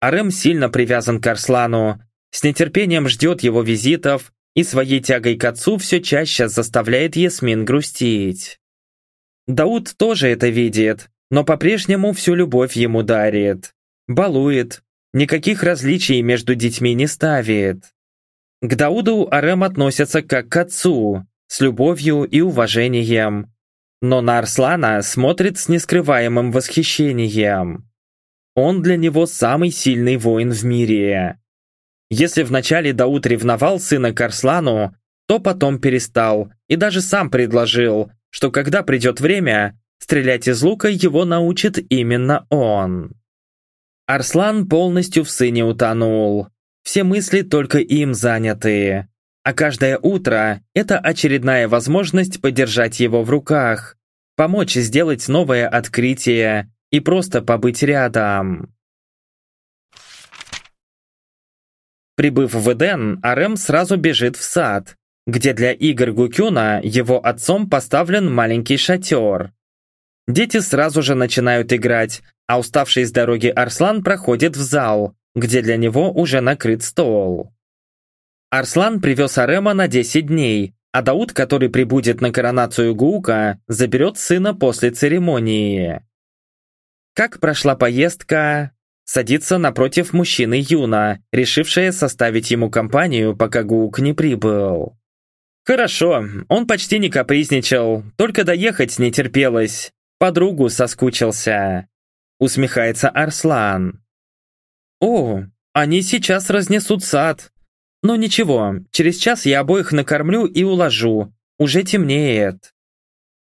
Арем сильно привязан к Арслану с нетерпением ждет его визитов и своей тягой к отцу все чаще заставляет Ясмин грустить. Дауд тоже это видит, но по-прежнему всю любовь ему дарит. балует, никаких различий между детьми не ставит. К Дауду Арем относится как к отцу, с любовью и уважением. Но на Арслана смотрит с нескрываемым восхищением. Он для него самый сильный воин в мире. Если вначале Дауд ревновал сына к Арслану, то потом перестал и даже сам предложил, что когда придет время, стрелять из лука его научит именно он. Арслан полностью в сыне утонул. Все мысли только им заняты. А каждое утро – это очередная возможность подержать его в руках, помочь сделать новое открытие и просто побыть рядом. Прибыв в Эден, Арем сразу бежит в сад, где для игр Гукюна его отцом поставлен маленький шатер. Дети сразу же начинают играть, а уставший с дороги Арслан проходит в зал, где для него уже накрыт стол. Арслан привез Арема на 10 дней, а Дауд, который прибудет на коронацию Гуука, заберет сына после церемонии. Как прошла поездка? Садится напротив мужчины Юна, решившая составить ему компанию, пока Гуук не прибыл. Хорошо, он почти не капризничал, только доехать не терпелось. Подругу соскучился. Усмехается Арслан. О, они сейчас разнесут сад, но ничего, через час я обоих накормлю и уложу. Уже темнеет.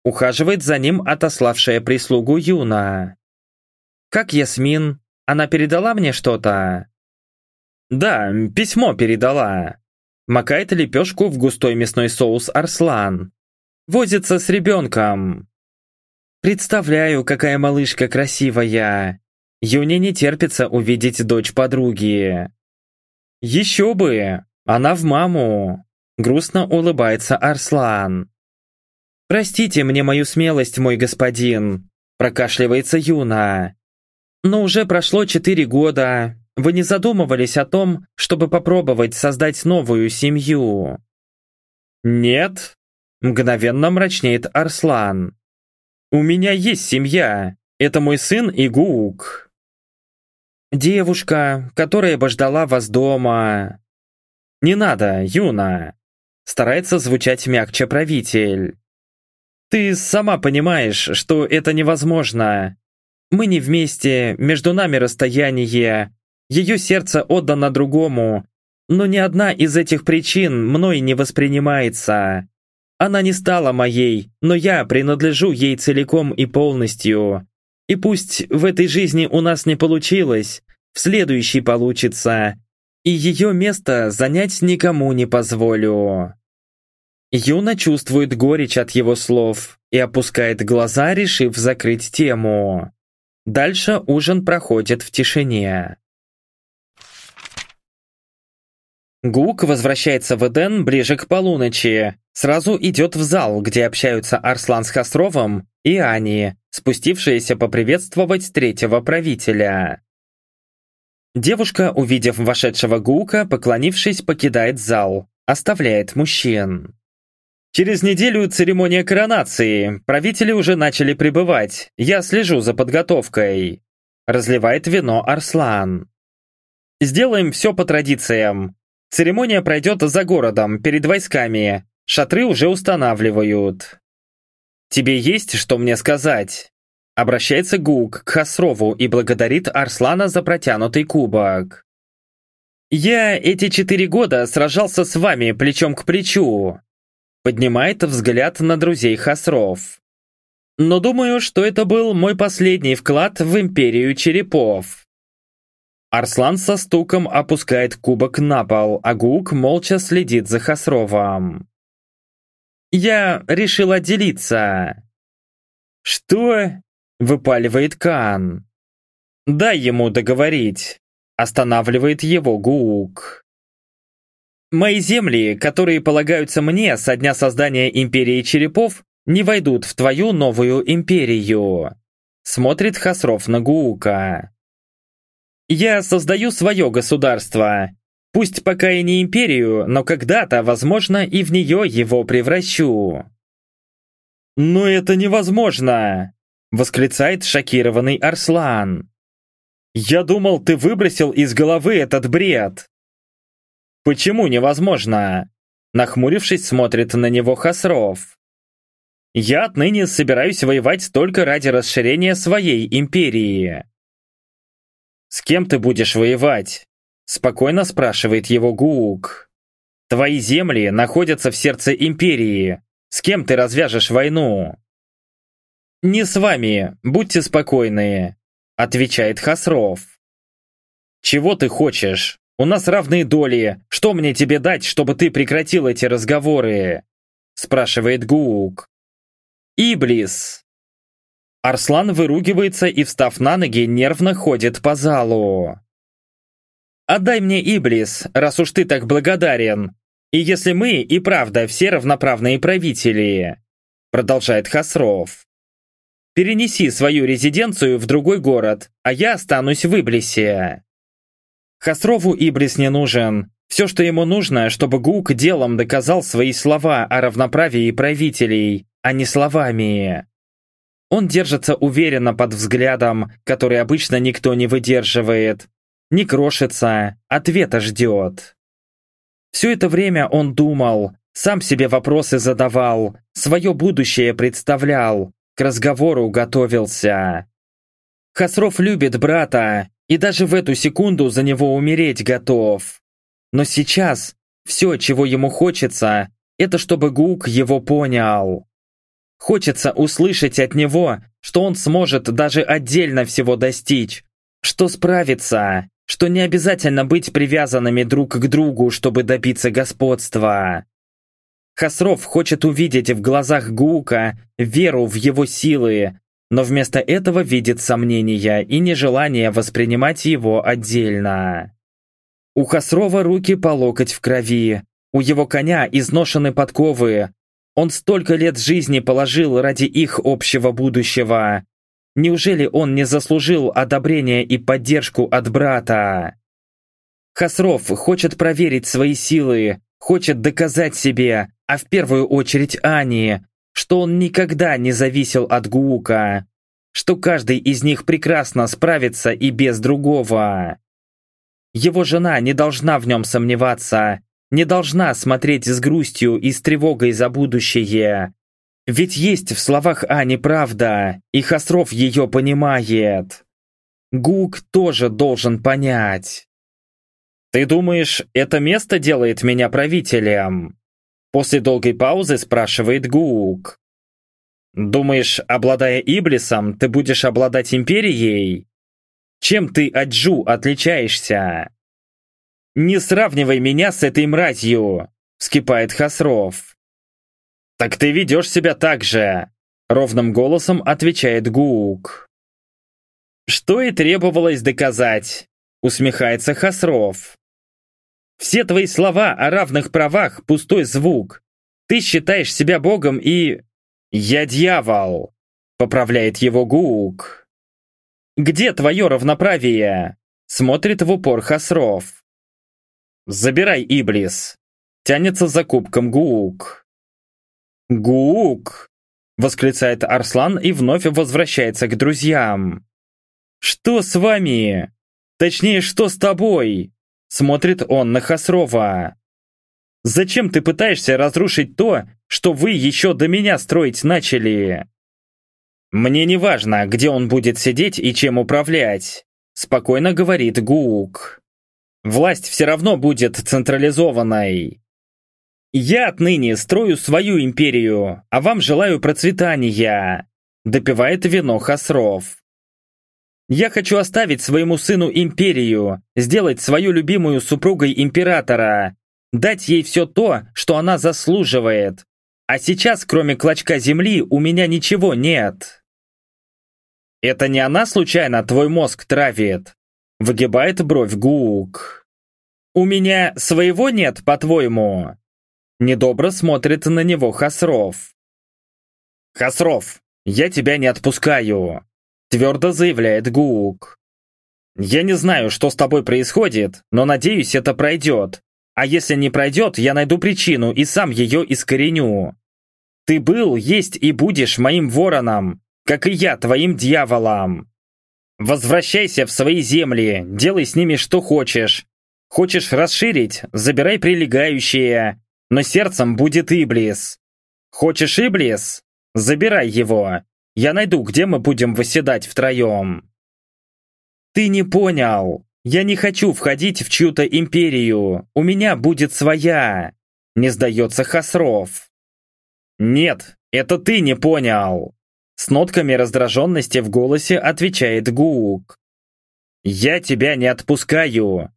Ухаживает за ним отославшая прислугу Юна. Как Ясмин? Она передала мне что-то? Да, письмо передала. Макает лепешку в густой мясной соус Арслан. Возится с ребенком. Представляю, какая малышка красивая. Юне не терпится увидеть дочь подруги. «Еще бы! Она в маму!» Грустно улыбается Арслан. «Простите мне мою смелость, мой господин!» Прокашливается Юна. «Но уже прошло четыре года. Вы не задумывались о том, чтобы попробовать создать новую семью?» «Нет!» Мгновенно мрачнеет Арслан. «У меня есть семья. Это мой сын Игук». Девушка, которая бы ждала вас дома. Не надо, Юна. Старается звучать мягче правитель. Ты сама понимаешь, что это невозможно. Мы не вместе, между нами расстояние. Ее сердце отдано другому. Но ни одна из этих причин мной не воспринимается. Она не стала моей, но я принадлежу ей целиком и полностью. И пусть в этой жизни у нас не получилось, в следующей получится, и ее место занять никому не позволю. Юна чувствует горечь от его слов и опускает глаза, решив закрыть тему. Дальше ужин проходит в тишине. Гук возвращается в Эден ближе к полуночи. Сразу идет в зал, где общаются Арслан с Хасровым и Ани, спустившиеся поприветствовать третьего правителя. Девушка, увидев вошедшего Гука, поклонившись, покидает зал, оставляет мужчин. Через неделю церемония коронации. Правители уже начали прибывать. Я слежу за подготовкой. Разливает вино Арслан. Сделаем все по традициям. Церемония пройдет за городом, перед войсками. Шатры уже устанавливают. Тебе есть что мне сказать? Обращается Гук к Хасрову и благодарит Арслана за протянутый кубок. «Я эти четыре года сражался с вами плечом к плечу», поднимает взгляд на друзей Хасров. «Но думаю, что это был мой последний вклад в империю черепов». Арслан со стуком опускает кубок на пол, а Гук молча следит за Хасровом. «Я решил отделиться». «Что?» Выпаливает Кан. Дай ему договорить. Останавливает его Гук. Мои земли, которые полагаются мне со дня создания Империи Черепов, не войдут в твою новую империю. Смотрит Хасров на Гуука. Я создаю свое государство. Пусть пока и не империю, но когда-то, возможно, и в нее его превращу. Но это невозможно! Восклицает шокированный Арслан. «Я думал, ты выбросил из головы этот бред!» «Почему невозможно?» Нахмурившись, смотрит на него Хасров. «Я отныне собираюсь воевать только ради расширения своей империи». «С кем ты будешь воевать?» Спокойно спрашивает его Гуук. «Твои земли находятся в сердце империи. С кем ты развяжешь войну?» «Не с вами, будьте спокойны», отвечает Хасров. «Чего ты хочешь? У нас равные доли. Что мне тебе дать, чтобы ты прекратил эти разговоры?» спрашивает Гуук. «Иблис!» Арслан выругивается и, встав на ноги, нервно ходит по залу. «Отдай мне Иблис, раз уж ты так благодарен. И если мы и правда все равноправные правители», продолжает Хасров. «Перенеси свою резиденцию в другой город, а я останусь в Иблисе». Хасрову Иблис не нужен. Все, что ему нужно, чтобы Гук делом доказал свои слова о равноправии правителей, а не словами. Он держится уверенно под взглядом, который обычно никто не выдерживает. Не крошится, ответа ждет. Все это время он думал, сам себе вопросы задавал, свое будущее представлял, к разговору готовился. Хасров любит брата и даже в эту секунду за него умереть готов. Но сейчас все, чего ему хочется, это чтобы Гук его понял. Хочется услышать от него, что он сможет даже отдельно всего достичь, что справится, что не обязательно быть привязанными друг к другу, чтобы добиться господства. Хасров хочет увидеть в глазах Гука веру в его силы, но вместо этого видит сомнения и нежелание воспринимать его отдельно. У Хасрова руки по локоть в крови, у его коня изношены подковы. Он столько лет жизни положил ради их общего будущего. Неужели он не заслужил одобрения и поддержку от брата? Хасров хочет проверить свои силы, хочет доказать себе, а в первую очередь Ани, что он никогда не зависел от Гуука, что каждый из них прекрасно справится и без другого. Его жена не должна в нем сомневаться, не должна смотреть с грустью и с тревогой за будущее. Ведь есть в словах Ани правда, и Хасров ее понимает. Гук тоже должен понять. «Ты думаешь, это место делает меня правителем?» После долгой паузы спрашивает Гук. «Думаешь, обладая Иблисом, ты будешь обладать Империей? Чем ты от Джу отличаешься?» «Не сравнивай меня с этой мразью!» — вскипает Хасров. «Так ты ведешь себя так же!» — ровным голосом отвечает Гук. «Что и требовалось доказать!» — усмехается Хасров. Все твои слова о равных правах – пустой звук. Ты считаешь себя богом и... Я дьявол, поправляет его Гук. Где твое равноправие? Смотрит в упор Хасров. Забирай, Иблис. Тянется за кубком Гук. Гук! Восклицает Арслан и вновь возвращается к друзьям. Что с вами? Точнее, что с тобой? Смотрит он на Хасрова. «Зачем ты пытаешься разрушить то, что вы еще до меня строить начали?» «Мне не важно, где он будет сидеть и чем управлять», спокойно говорит Гук. «Власть все равно будет централизованной. Я отныне строю свою империю, а вам желаю процветания», допивает вино Хасров. Я хочу оставить своему сыну империю, сделать свою любимую супругой императора, дать ей все то, что она заслуживает. А сейчас, кроме клочка земли, у меня ничего нет. Это не она случайно твой мозг травит? Выгибает бровь Гук. У меня своего нет, по-твоему? Недобро смотрит на него Хасров. Хасров, я тебя не отпускаю твердо заявляет Гук. «Я не знаю, что с тобой происходит, но надеюсь, это пройдет. А если не пройдет, я найду причину и сам ее искореню. Ты был, есть и будешь моим вороном, как и я твоим дьяволом. Возвращайся в свои земли, делай с ними что хочешь. Хочешь расширить, забирай прилегающие, но сердцем будет Иблис. Хочешь Иблис? Забирай его. Я найду, где мы будем восседать втроем. Ты не понял. Я не хочу входить в чью-то империю. У меня будет своя. Не сдается Хасров. Нет, это ты не понял. С нотками раздраженности в голосе отвечает Гук. «Я тебя не отпускаю.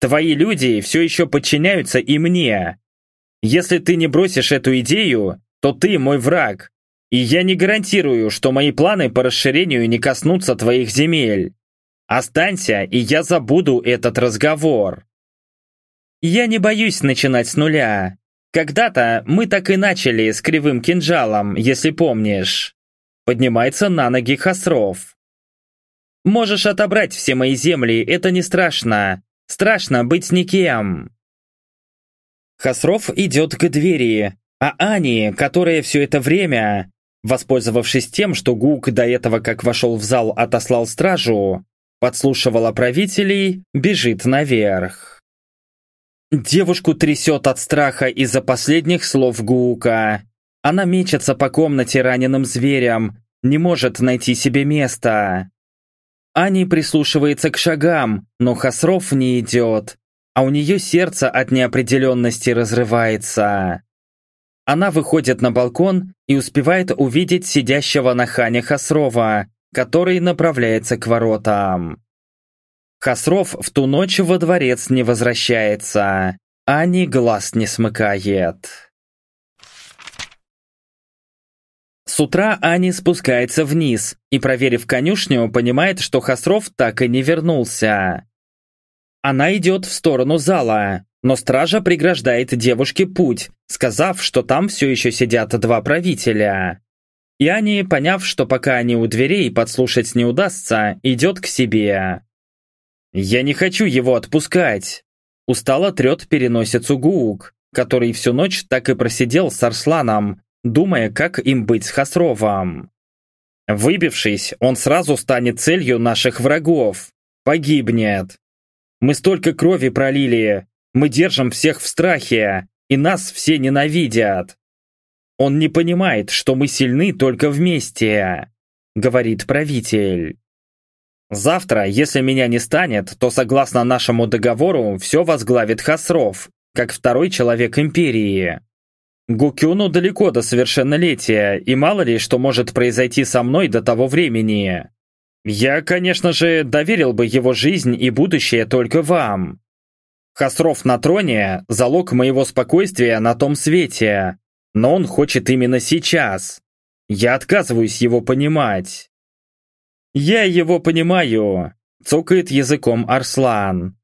Твои люди все еще подчиняются и мне. Если ты не бросишь эту идею, то ты мой враг, и я не гарантирую, что мои планы по расширению не коснутся твоих земель. Останься, и я забуду этот разговор». Я не боюсь начинать с нуля. Когда-то мы так и начали с кривым кинжалом, если помнишь. Поднимается на ноги Хасров. «Можешь отобрать все мои земли, это не страшно. Страшно быть никем». Хасров идет к двери, а Ани, которая все это время, воспользовавшись тем, что Гук до этого, как вошел в зал, отослал стражу, подслушивала правителей, бежит наверх. Девушку трясет от страха из-за последних слов Гука. Она мечется по комнате раненым зверем, не может найти себе места. Ани прислушивается к шагам, но Хасров не идет, а у нее сердце от неопределенности разрывается. Она выходит на балкон и успевает увидеть сидящего на хане Хасрова, который направляется к воротам. Хасров в ту ночь во дворец не возвращается, Ани глаз не смыкает. С утра Ани спускается вниз и, проверив конюшню, понимает, что Хасров так и не вернулся. Она идет в сторону зала, но стража преграждает девушке путь, сказав, что там все еще сидят два правителя. И Ани, поняв, что пока они у дверей подслушать не удастся, идет к себе. «Я не хочу его отпускать!» Устало трет переносицу Гуук, который всю ночь так и просидел с Арсланом, думая, как им быть с Хасровом. Выбившись, он сразу станет целью наших врагов. Погибнет. Мы столько крови пролили. Мы держим всех в страхе, и нас все ненавидят. Он не понимает, что мы сильны только вместе, говорит правитель. Завтра, если меня не станет, то согласно нашему договору все возглавит Хасров, как второй человек империи. Гукюну далеко до совершеннолетия, и мало ли, что может произойти со мной до того времени. Я, конечно же, доверил бы его жизнь и будущее только вам. Хасров на троне – залог моего спокойствия на том свете, но он хочет именно сейчас. Я отказываюсь его понимать. Я его понимаю, цокает языком Арслан.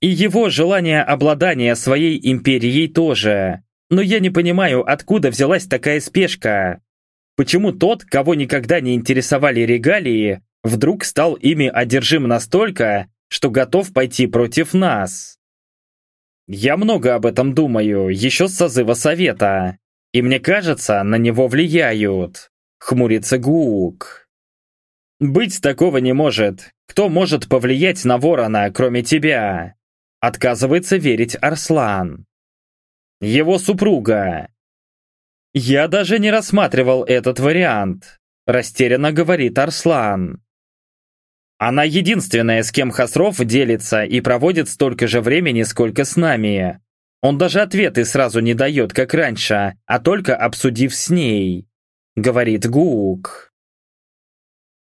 И его желание обладания своей империей тоже. Но я не понимаю, откуда взялась такая спешка. Почему тот, кого никогда не интересовали регалии, вдруг стал ими одержим настолько, что готов пойти против нас? Я много об этом думаю, еще с созыва совета. И мне кажется, на него влияют. Хмурится Гук. Быть такого не может. Кто может повлиять на ворона, кроме тебя? Отказывается верить Арслан его супруга. Я даже не рассматривал этот вариант, растерянно говорит Арслан. Она единственная, с кем Хасров делится и проводит столько же времени, сколько с нами. Он даже ответы сразу не дает, как раньше, а только обсудив с ней, говорит Гук.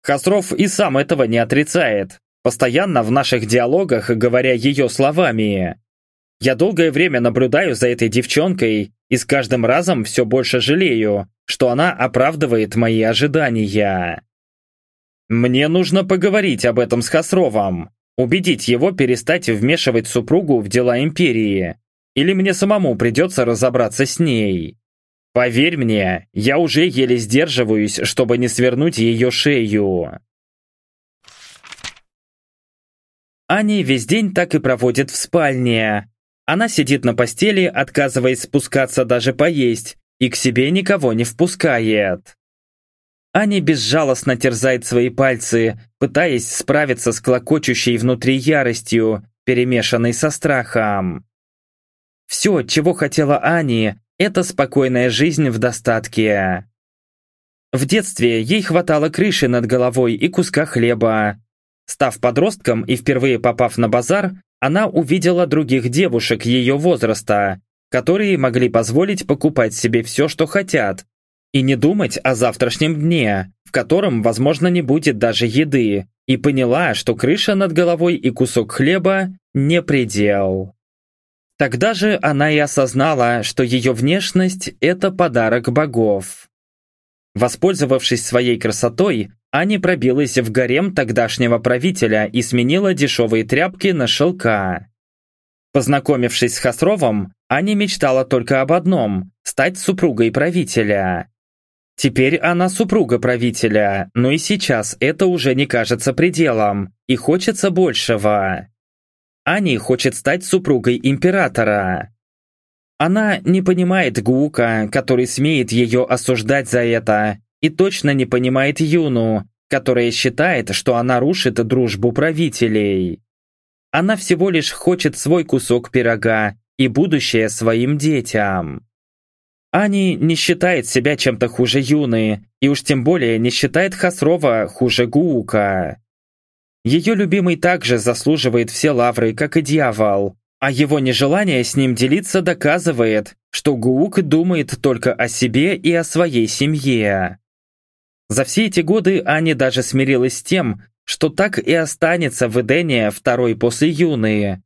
Хасров и сам этого не отрицает, постоянно в наших диалогах говоря ее словами. Я долгое время наблюдаю за этой девчонкой и с каждым разом все больше жалею, что она оправдывает мои ожидания. Мне нужно поговорить об этом с Хасровом, убедить его перестать вмешивать супругу в дела империи, или мне самому придется разобраться с ней. Поверь мне, я уже еле сдерживаюсь, чтобы не свернуть ее шею. Ани весь день так и проводит в спальне, она сидит на постели, отказываясь спускаться даже поесть, и к себе никого не впускает. Ани безжалостно терзает свои пальцы, пытаясь справиться с клокочущей внутри яростью, перемешанной со страхом. Все, чего хотела Ани, это спокойная жизнь в достатке. В детстве ей хватало крыши над головой и куска хлеба. Став подростком и впервые попав на базар, она увидела других девушек ее возраста, которые могли позволить покупать себе все, что хотят, и не думать о завтрашнем дне, в котором, возможно, не будет даже еды, и поняла, что крыша над головой и кусок хлеба – не предел. Тогда же она и осознала, что ее внешность – это подарок богов. Воспользовавшись своей красотой, Ани пробилась в гарем тогдашнего правителя и сменила дешевые тряпки на шелка. Познакомившись с Хасровом, Аня мечтала только об одном – стать супругой правителя. Теперь она супруга правителя, но и сейчас это уже не кажется пределом, и хочется большего. Ани хочет стать супругой императора. Она не понимает Гука, который смеет ее осуждать за это, и точно не понимает Юну, которая считает, что она рушит дружбу правителей. Она всего лишь хочет свой кусок пирога и будущее своим детям. Ани не считает себя чем-то хуже Юны, и уж тем более не считает Хасрова хуже Гуука. Ее любимый также заслуживает все лавры, как и дьявол, а его нежелание с ним делиться доказывает, что Гуук думает только о себе и о своей семье. За все эти годы Ани даже смирилась с тем, что так и останется в Эдене второй после Юны.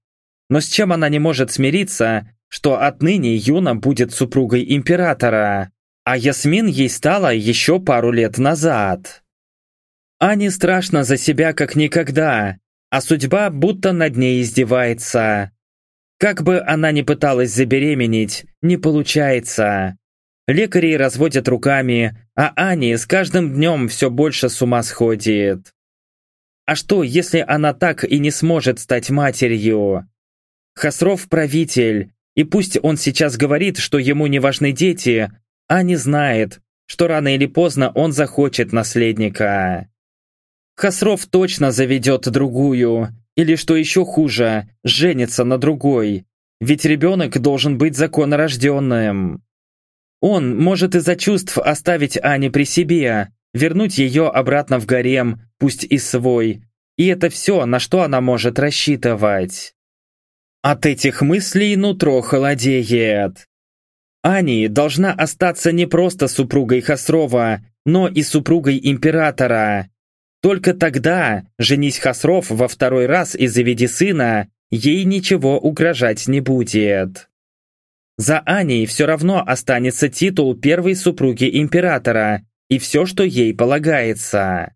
Но с чем она не может смириться, что отныне Юна будет супругой императора, а Ясмин ей стала еще пару лет назад. Ане страшно за себя как никогда, а судьба будто над ней издевается. Как бы она ни пыталась забеременеть, не получается. Лекари разводят руками, а Ани с каждым днем все больше с ума сходит. А что, если она так и не сможет стать матерью? Хасров правитель, и пусть он сейчас говорит, что ему не важны дети, а не знает, что рано или поздно он захочет наследника. Хасров точно заведет другую, или что еще хуже, женится на другой, ведь ребенок должен быть законорожденным. Он может из-за чувств оставить Ани при себе, вернуть ее обратно в гарем, пусть и свой, и это все, на что она может рассчитывать. От этих мыслей нутро холодеет. Ани должна остаться не просто супругой Хасрова, но и супругой императора. Только тогда, женись Хасров во второй раз и заведи сына, ей ничего угрожать не будет. За Аней все равно останется титул первой супруги императора и все, что ей полагается.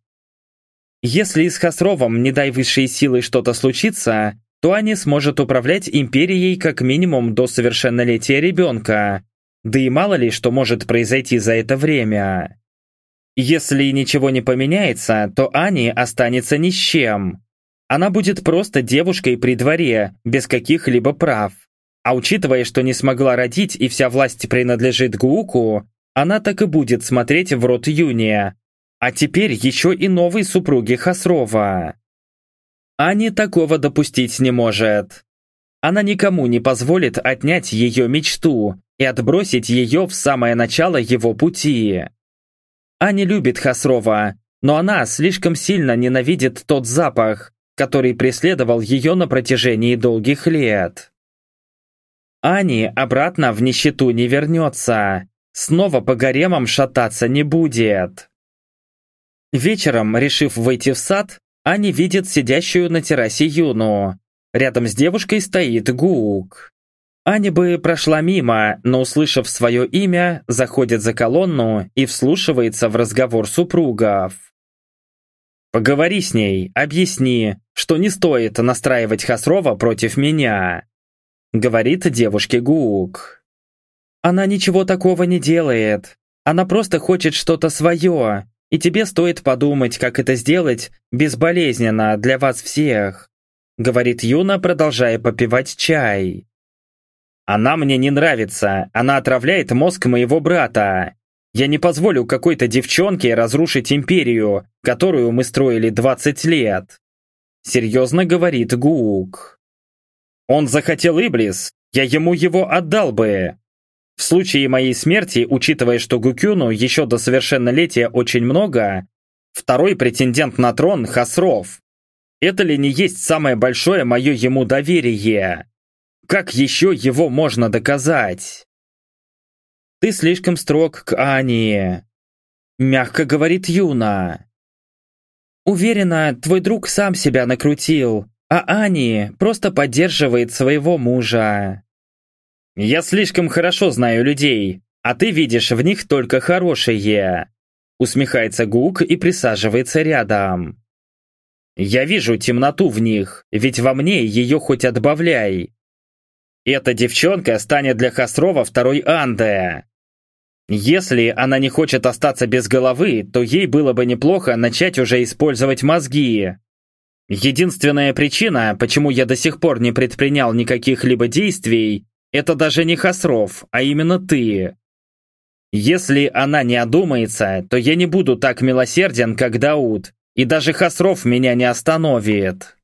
Если с Хасровом, не дай высшей силы, что-то случится, то Ани сможет управлять империей как минимум до совершеннолетия ребенка. Да и мало ли, что может произойти за это время. Если ничего не поменяется, то Ани останется ни с чем. Она будет просто девушкой при дворе, без каких-либо прав. А учитывая, что не смогла родить и вся власть принадлежит Гууку, она так и будет смотреть в рот Юния. А теперь еще и новой супруги Хасрова. Ани такого допустить не может. Она никому не позволит отнять ее мечту и отбросить ее в самое начало его пути. Аня любит Хасрова, но она слишком сильно ненавидит тот запах, который преследовал ее на протяжении долгих лет. Ани обратно в нищету не вернется, снова по гаремам шататься не будет. Вечером, решив выйти в сад, Ани видит сидящую на террасе Юну. Рядом с девушкой стоит Гук. Аня бы прошла мимо, но, услышав свое имя, заходит за колонну и вслушивается в разговор супругов. «Поговори с ней, объясни, что не стоит настраивать Хасрова против меня», говорит девушке Гук. «Она ничего такого не делает. Она просто хочет что-то свое, и тебе стоит подумать, как это сделать безболезненно для вас всех», говорит Юна, продолжая попивать чай. «Она мне не нравится, она отравляет мозг моего брата. Я не позволю какой-то девчонке разрушить империю, которую мы строили 20 лет. Серьезно говорит Гук. Он захотел Иблис, я ему его отдал бы. В случае моей смерти, учитывая, что Гукюну еще до совершеннолетия очень много, второй претендент на трон – Хасров. Это ли не есть самое большое мое ему доверие? Как еще его можно доказать? Ты слишком строг к Ани. Мягко говорит Юна. Уверена, твой друг сам себя накрутил, а Ани просто поддерживает своего мужа. Я слишком хорошо знаю людей, а ты видишь в них только хорошие. Усмехается Гук и присаживается рядом. Я вижу темноту в них, ведь во мне ее хоть отбавляй. Эта девчонка станет для Хасрова второй Анде. Если она не хочет остаться без головы, то ей было бы неплохо начать уже использовать мозги. Единственная причина, почему я до сих пор не предпринял никаких либо действий, это даже не Хасров, а именно ты. Если она не одумается, то я не буду так милосерден, как Дауд, и даже Хасров меня не остановит.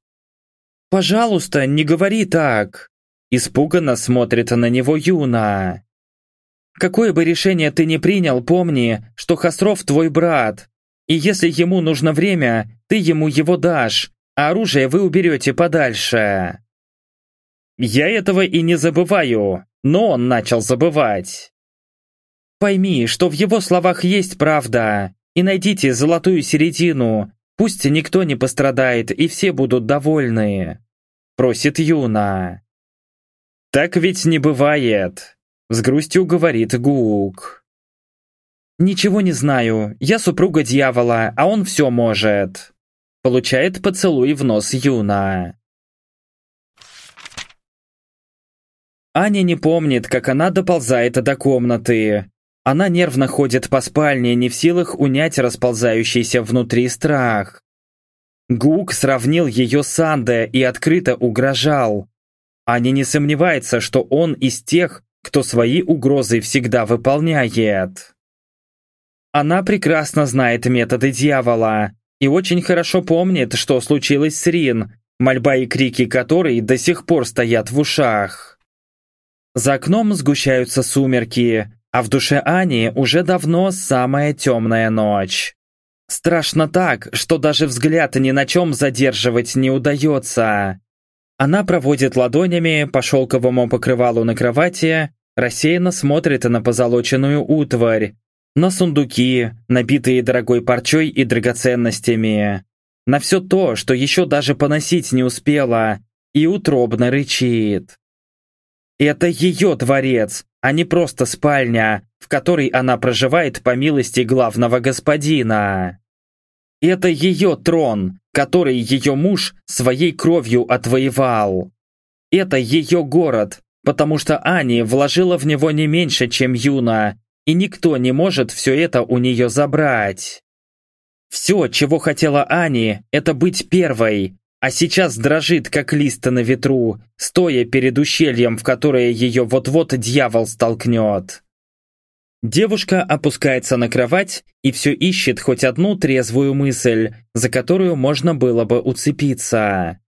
«Пожалуйста, не говори так!» Испуганно смотрит на него Юна. Какое бы решение ты ни принял, помни, что Хасров твой брат. И если ему нужно время, ты ему его дашь, а оружие вы уберете подальше. Я этого и не забываю, но он начал забывать. Пойми, что в его словах есть правда, и найдите золотую середину, пусть никто не пострадает и все будут довольны. Просит Юна. Так ведь не бывает. С грустью говорит Гук. «Ничего не знаю. Я супруга дьявола, а он все может». Получает поцелуй в нос Юна. Аня не помнит, как она доползает до комнаты. Она нервно ходит по спальне, не в силах унять расползающийся внутри страх. Гук сравнил ее с Анде и открыто угрожал. Аня не сомневается, что он из тех, кто свои угрозы всегда выполняет. Она прекрасно знает методы дьявола и очень хорошо помнит, что случилось с Рин, мольба и крики которой до сих пор стоят в ушах. За окном сгущаются сумерки, а в душе Ани уже давно самая темная ночь. Страшно так, что даже взгляд ни на чем задерживать не удается. Она проводит ладонями по шелковому покрывалу на кровати рассеянно смотрит на позолоченную утварь, на сундуки, набитые дорогой парчой и драгоценностями, на все то, что еще даже поносить не успела, и утробно рычит. Это ее дворец, а не просто спальня, в которой она проживает по милости главного господина. Это ее трон, который ее муж своей кровью отвоевал. Это ее город, потому что Ани вложила в него не меньше, чем Юна, и никто не может все это у нее забрать. Все, чего хотела Ани, это быть первой, а сейчас дрожит, как лист на ветру, стоя перед ущельем, в которое ее вот-вот дьявол столкнет. Девушка опускается на кровать и все ищет хоть одну трезвую мысль, за которую можно было бы уцепиться.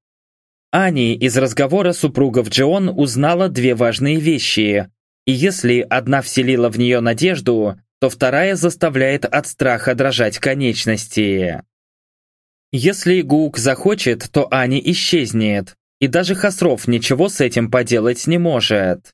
Ани из разговора супругов Джион узнала две важные вещи. И если одна вселила в нее надежду, то вторая заставляет от страха дрожать конечности. Если Гук захочет, то Ани исчезнет, и даже Хасров ничего с этим поделать не может.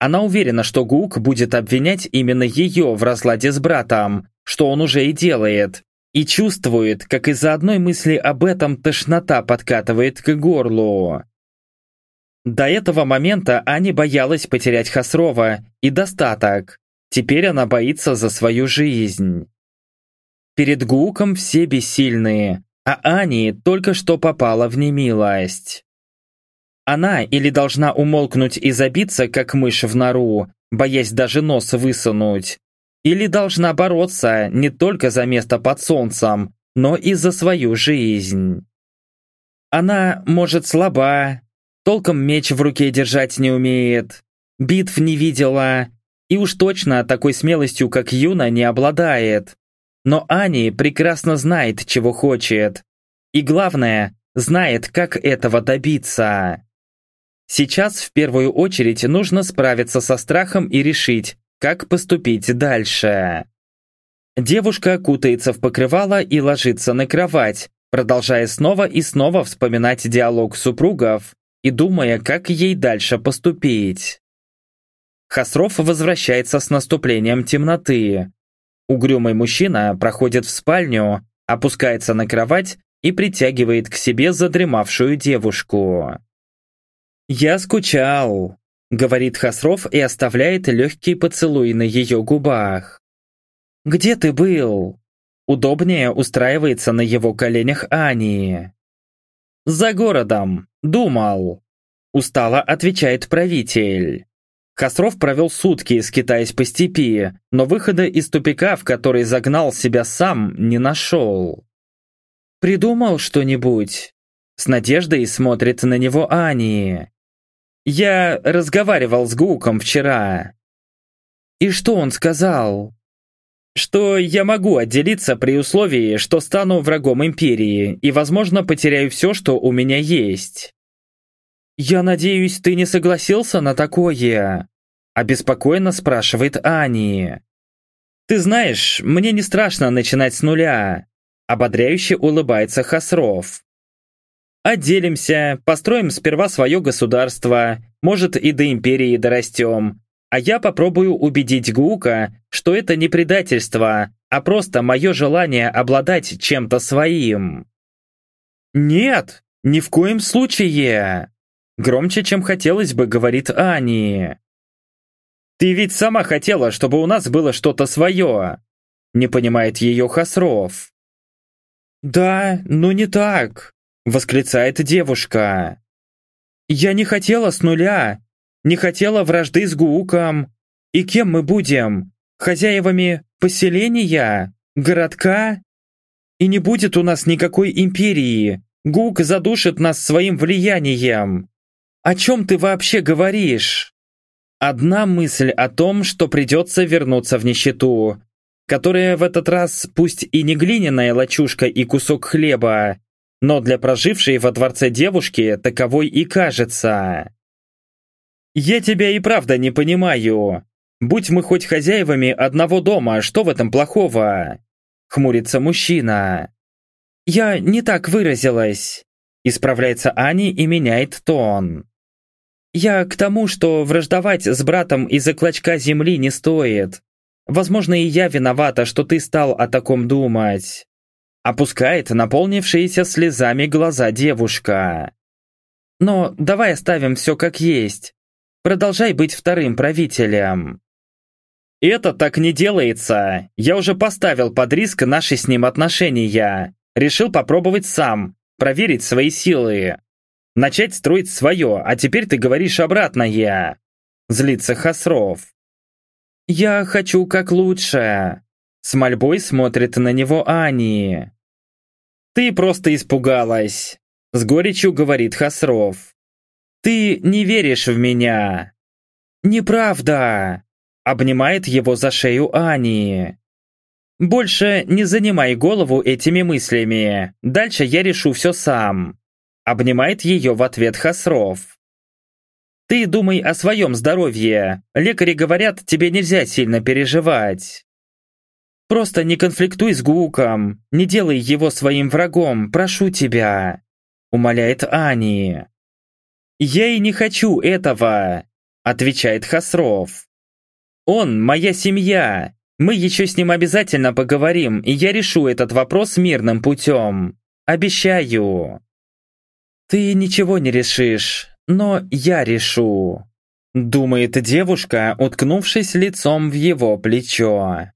Она уверена, что Гук будет обвинять именно ее в разладе с братом, что он уже и делает, и чувствует, как из-за одной мысли об этом тошнота подкатывает к горлу. До этого момента Аня боялась потерять Хасрова и достаток. Теперь она боится за свою жизнь. Перед Гуком все бессильные, а Ани только что попала в немилость. Она или должна умолкнуть и забиться, как мышь в нору, боясь даже нос высунуть, или должна бороться не только за место под солнцем, но и за свою жизнь. Она, может, слаба, толком меч в руке держать не умеет, битв не видела, И уж точно такой смелостью, как Юна, не обладает. Но Ани прекрасно знает, чего хочет. И главное, знает, как этого добиться. Сейчас в первую очередь нужно справиться со страхом и решить, как поступить дальше. Девушка кутается в покрывало и ложится на кровать, продолжая снова и снова вспоминать диалог супругов и думая, как ей дальше поступить. Хасров возвращается с наступлением темноты. Угрюмый мужчина проходит в спальню, опускается на кровать и притягивает к себе задремавшую девушку. «Я скучал», — говорит Хасров и оставляет легкий поцелуй на ее губах. «Где ты был?» Удобнее устраивается на его коленях Ани. «За городом. Думал». Устало отвечает правитель. Хасров провел сутки, скитаясь по степи, но выхода из тупика, в который загнал себя сам, не нашел. «Придумал что-нибудь?» С надеждой смотрит на него Ани. «Я разговаривал с Гуком вчера». «И что он сказал?» что я могу отделиться при условии, что стану врагом Империи и, возможно, потеряю все, что у меня есть. «Я надеюсь, ты не согласился на такое?» Обеспокоенно спрашивает Ани. «Ты знаешь, мне не страшно начинать с нуля», ободряюще улыбается Хасров. «Отделимся, построим сперва свое государство, может и до Империи дорастем, а я попробую убедить Гука, что это не предательство, а просто мое желание обладать чем-то своим. «Нет, ни в коем случае!» Громче, чем хотелось бы, говорит Ани. «Ты ведь сама хотела, чтобы у нас было что-то свое!» Не понимает ее Хасров. «Да, но не так!» Восклицает девушка. «Я не хотела с нуля, не хотела вражды с Гууком. И кем мы будем? Хозяевами поселения? Городка? И не будет у нас никакой империи. Гук задушит нас своим влиянием. О чем ты вообще говоришь? Одна мысль о том, что придется вернуться в нищету, которая в этот раз пусть и не глиняная лачушка и кусок хлеба, но для прожившей во дворце девушки таковой и кажется. «Я тебя и правда не понимаю. Будь мы хоть хозяевами одного дома, что в этом плохого?» Хмурится мужчина. «Я не так выразилась», — исправляется Ани и меняет тон. «Я к тому, что враждовать с братом из-за клочка земли не стоит. Возможно, и я виновата, что ты стал о таком думать». Опускает наполнившиеся слезами глаза девушка. «Но давай оставим все как есть. Продолжай быть вторым правителем. Это так не делается. Я уже поставил под риск наши с ним отношения. Решил попробовать сам, проверить свои силы. Начать строить свое, а теперь ты говоришь обратное. Злится Хасров. Я хочу как лучше. С мольбой смотрит на него Ани. Ты просто испугалась. С горечью говорит Хасров. «Ты не веришь в меня!» «Неправда!» Обнимает его за шею Ани. «Больше не занимай голову этими мыслями. Дальше я решу все сам». Обнимает ее в ответ Хасров. «Ты думай о своем здоровье. Лекари говорят, тебе нельзя сильно переживать. Просто не конфликтуй с Гуком. Не делай его своим врагом, прошу тебя», умоляет Ани. «Я и не хочу этого», — отвечает Хасров. «Он моя семья. Мы еще с ним обязательно поговорим, и я решу этот вопрос мирным путем. Обещаю». «Ты ничего не решишь, но я решу», — думает девушка, уткнувшись лицом в его плечо.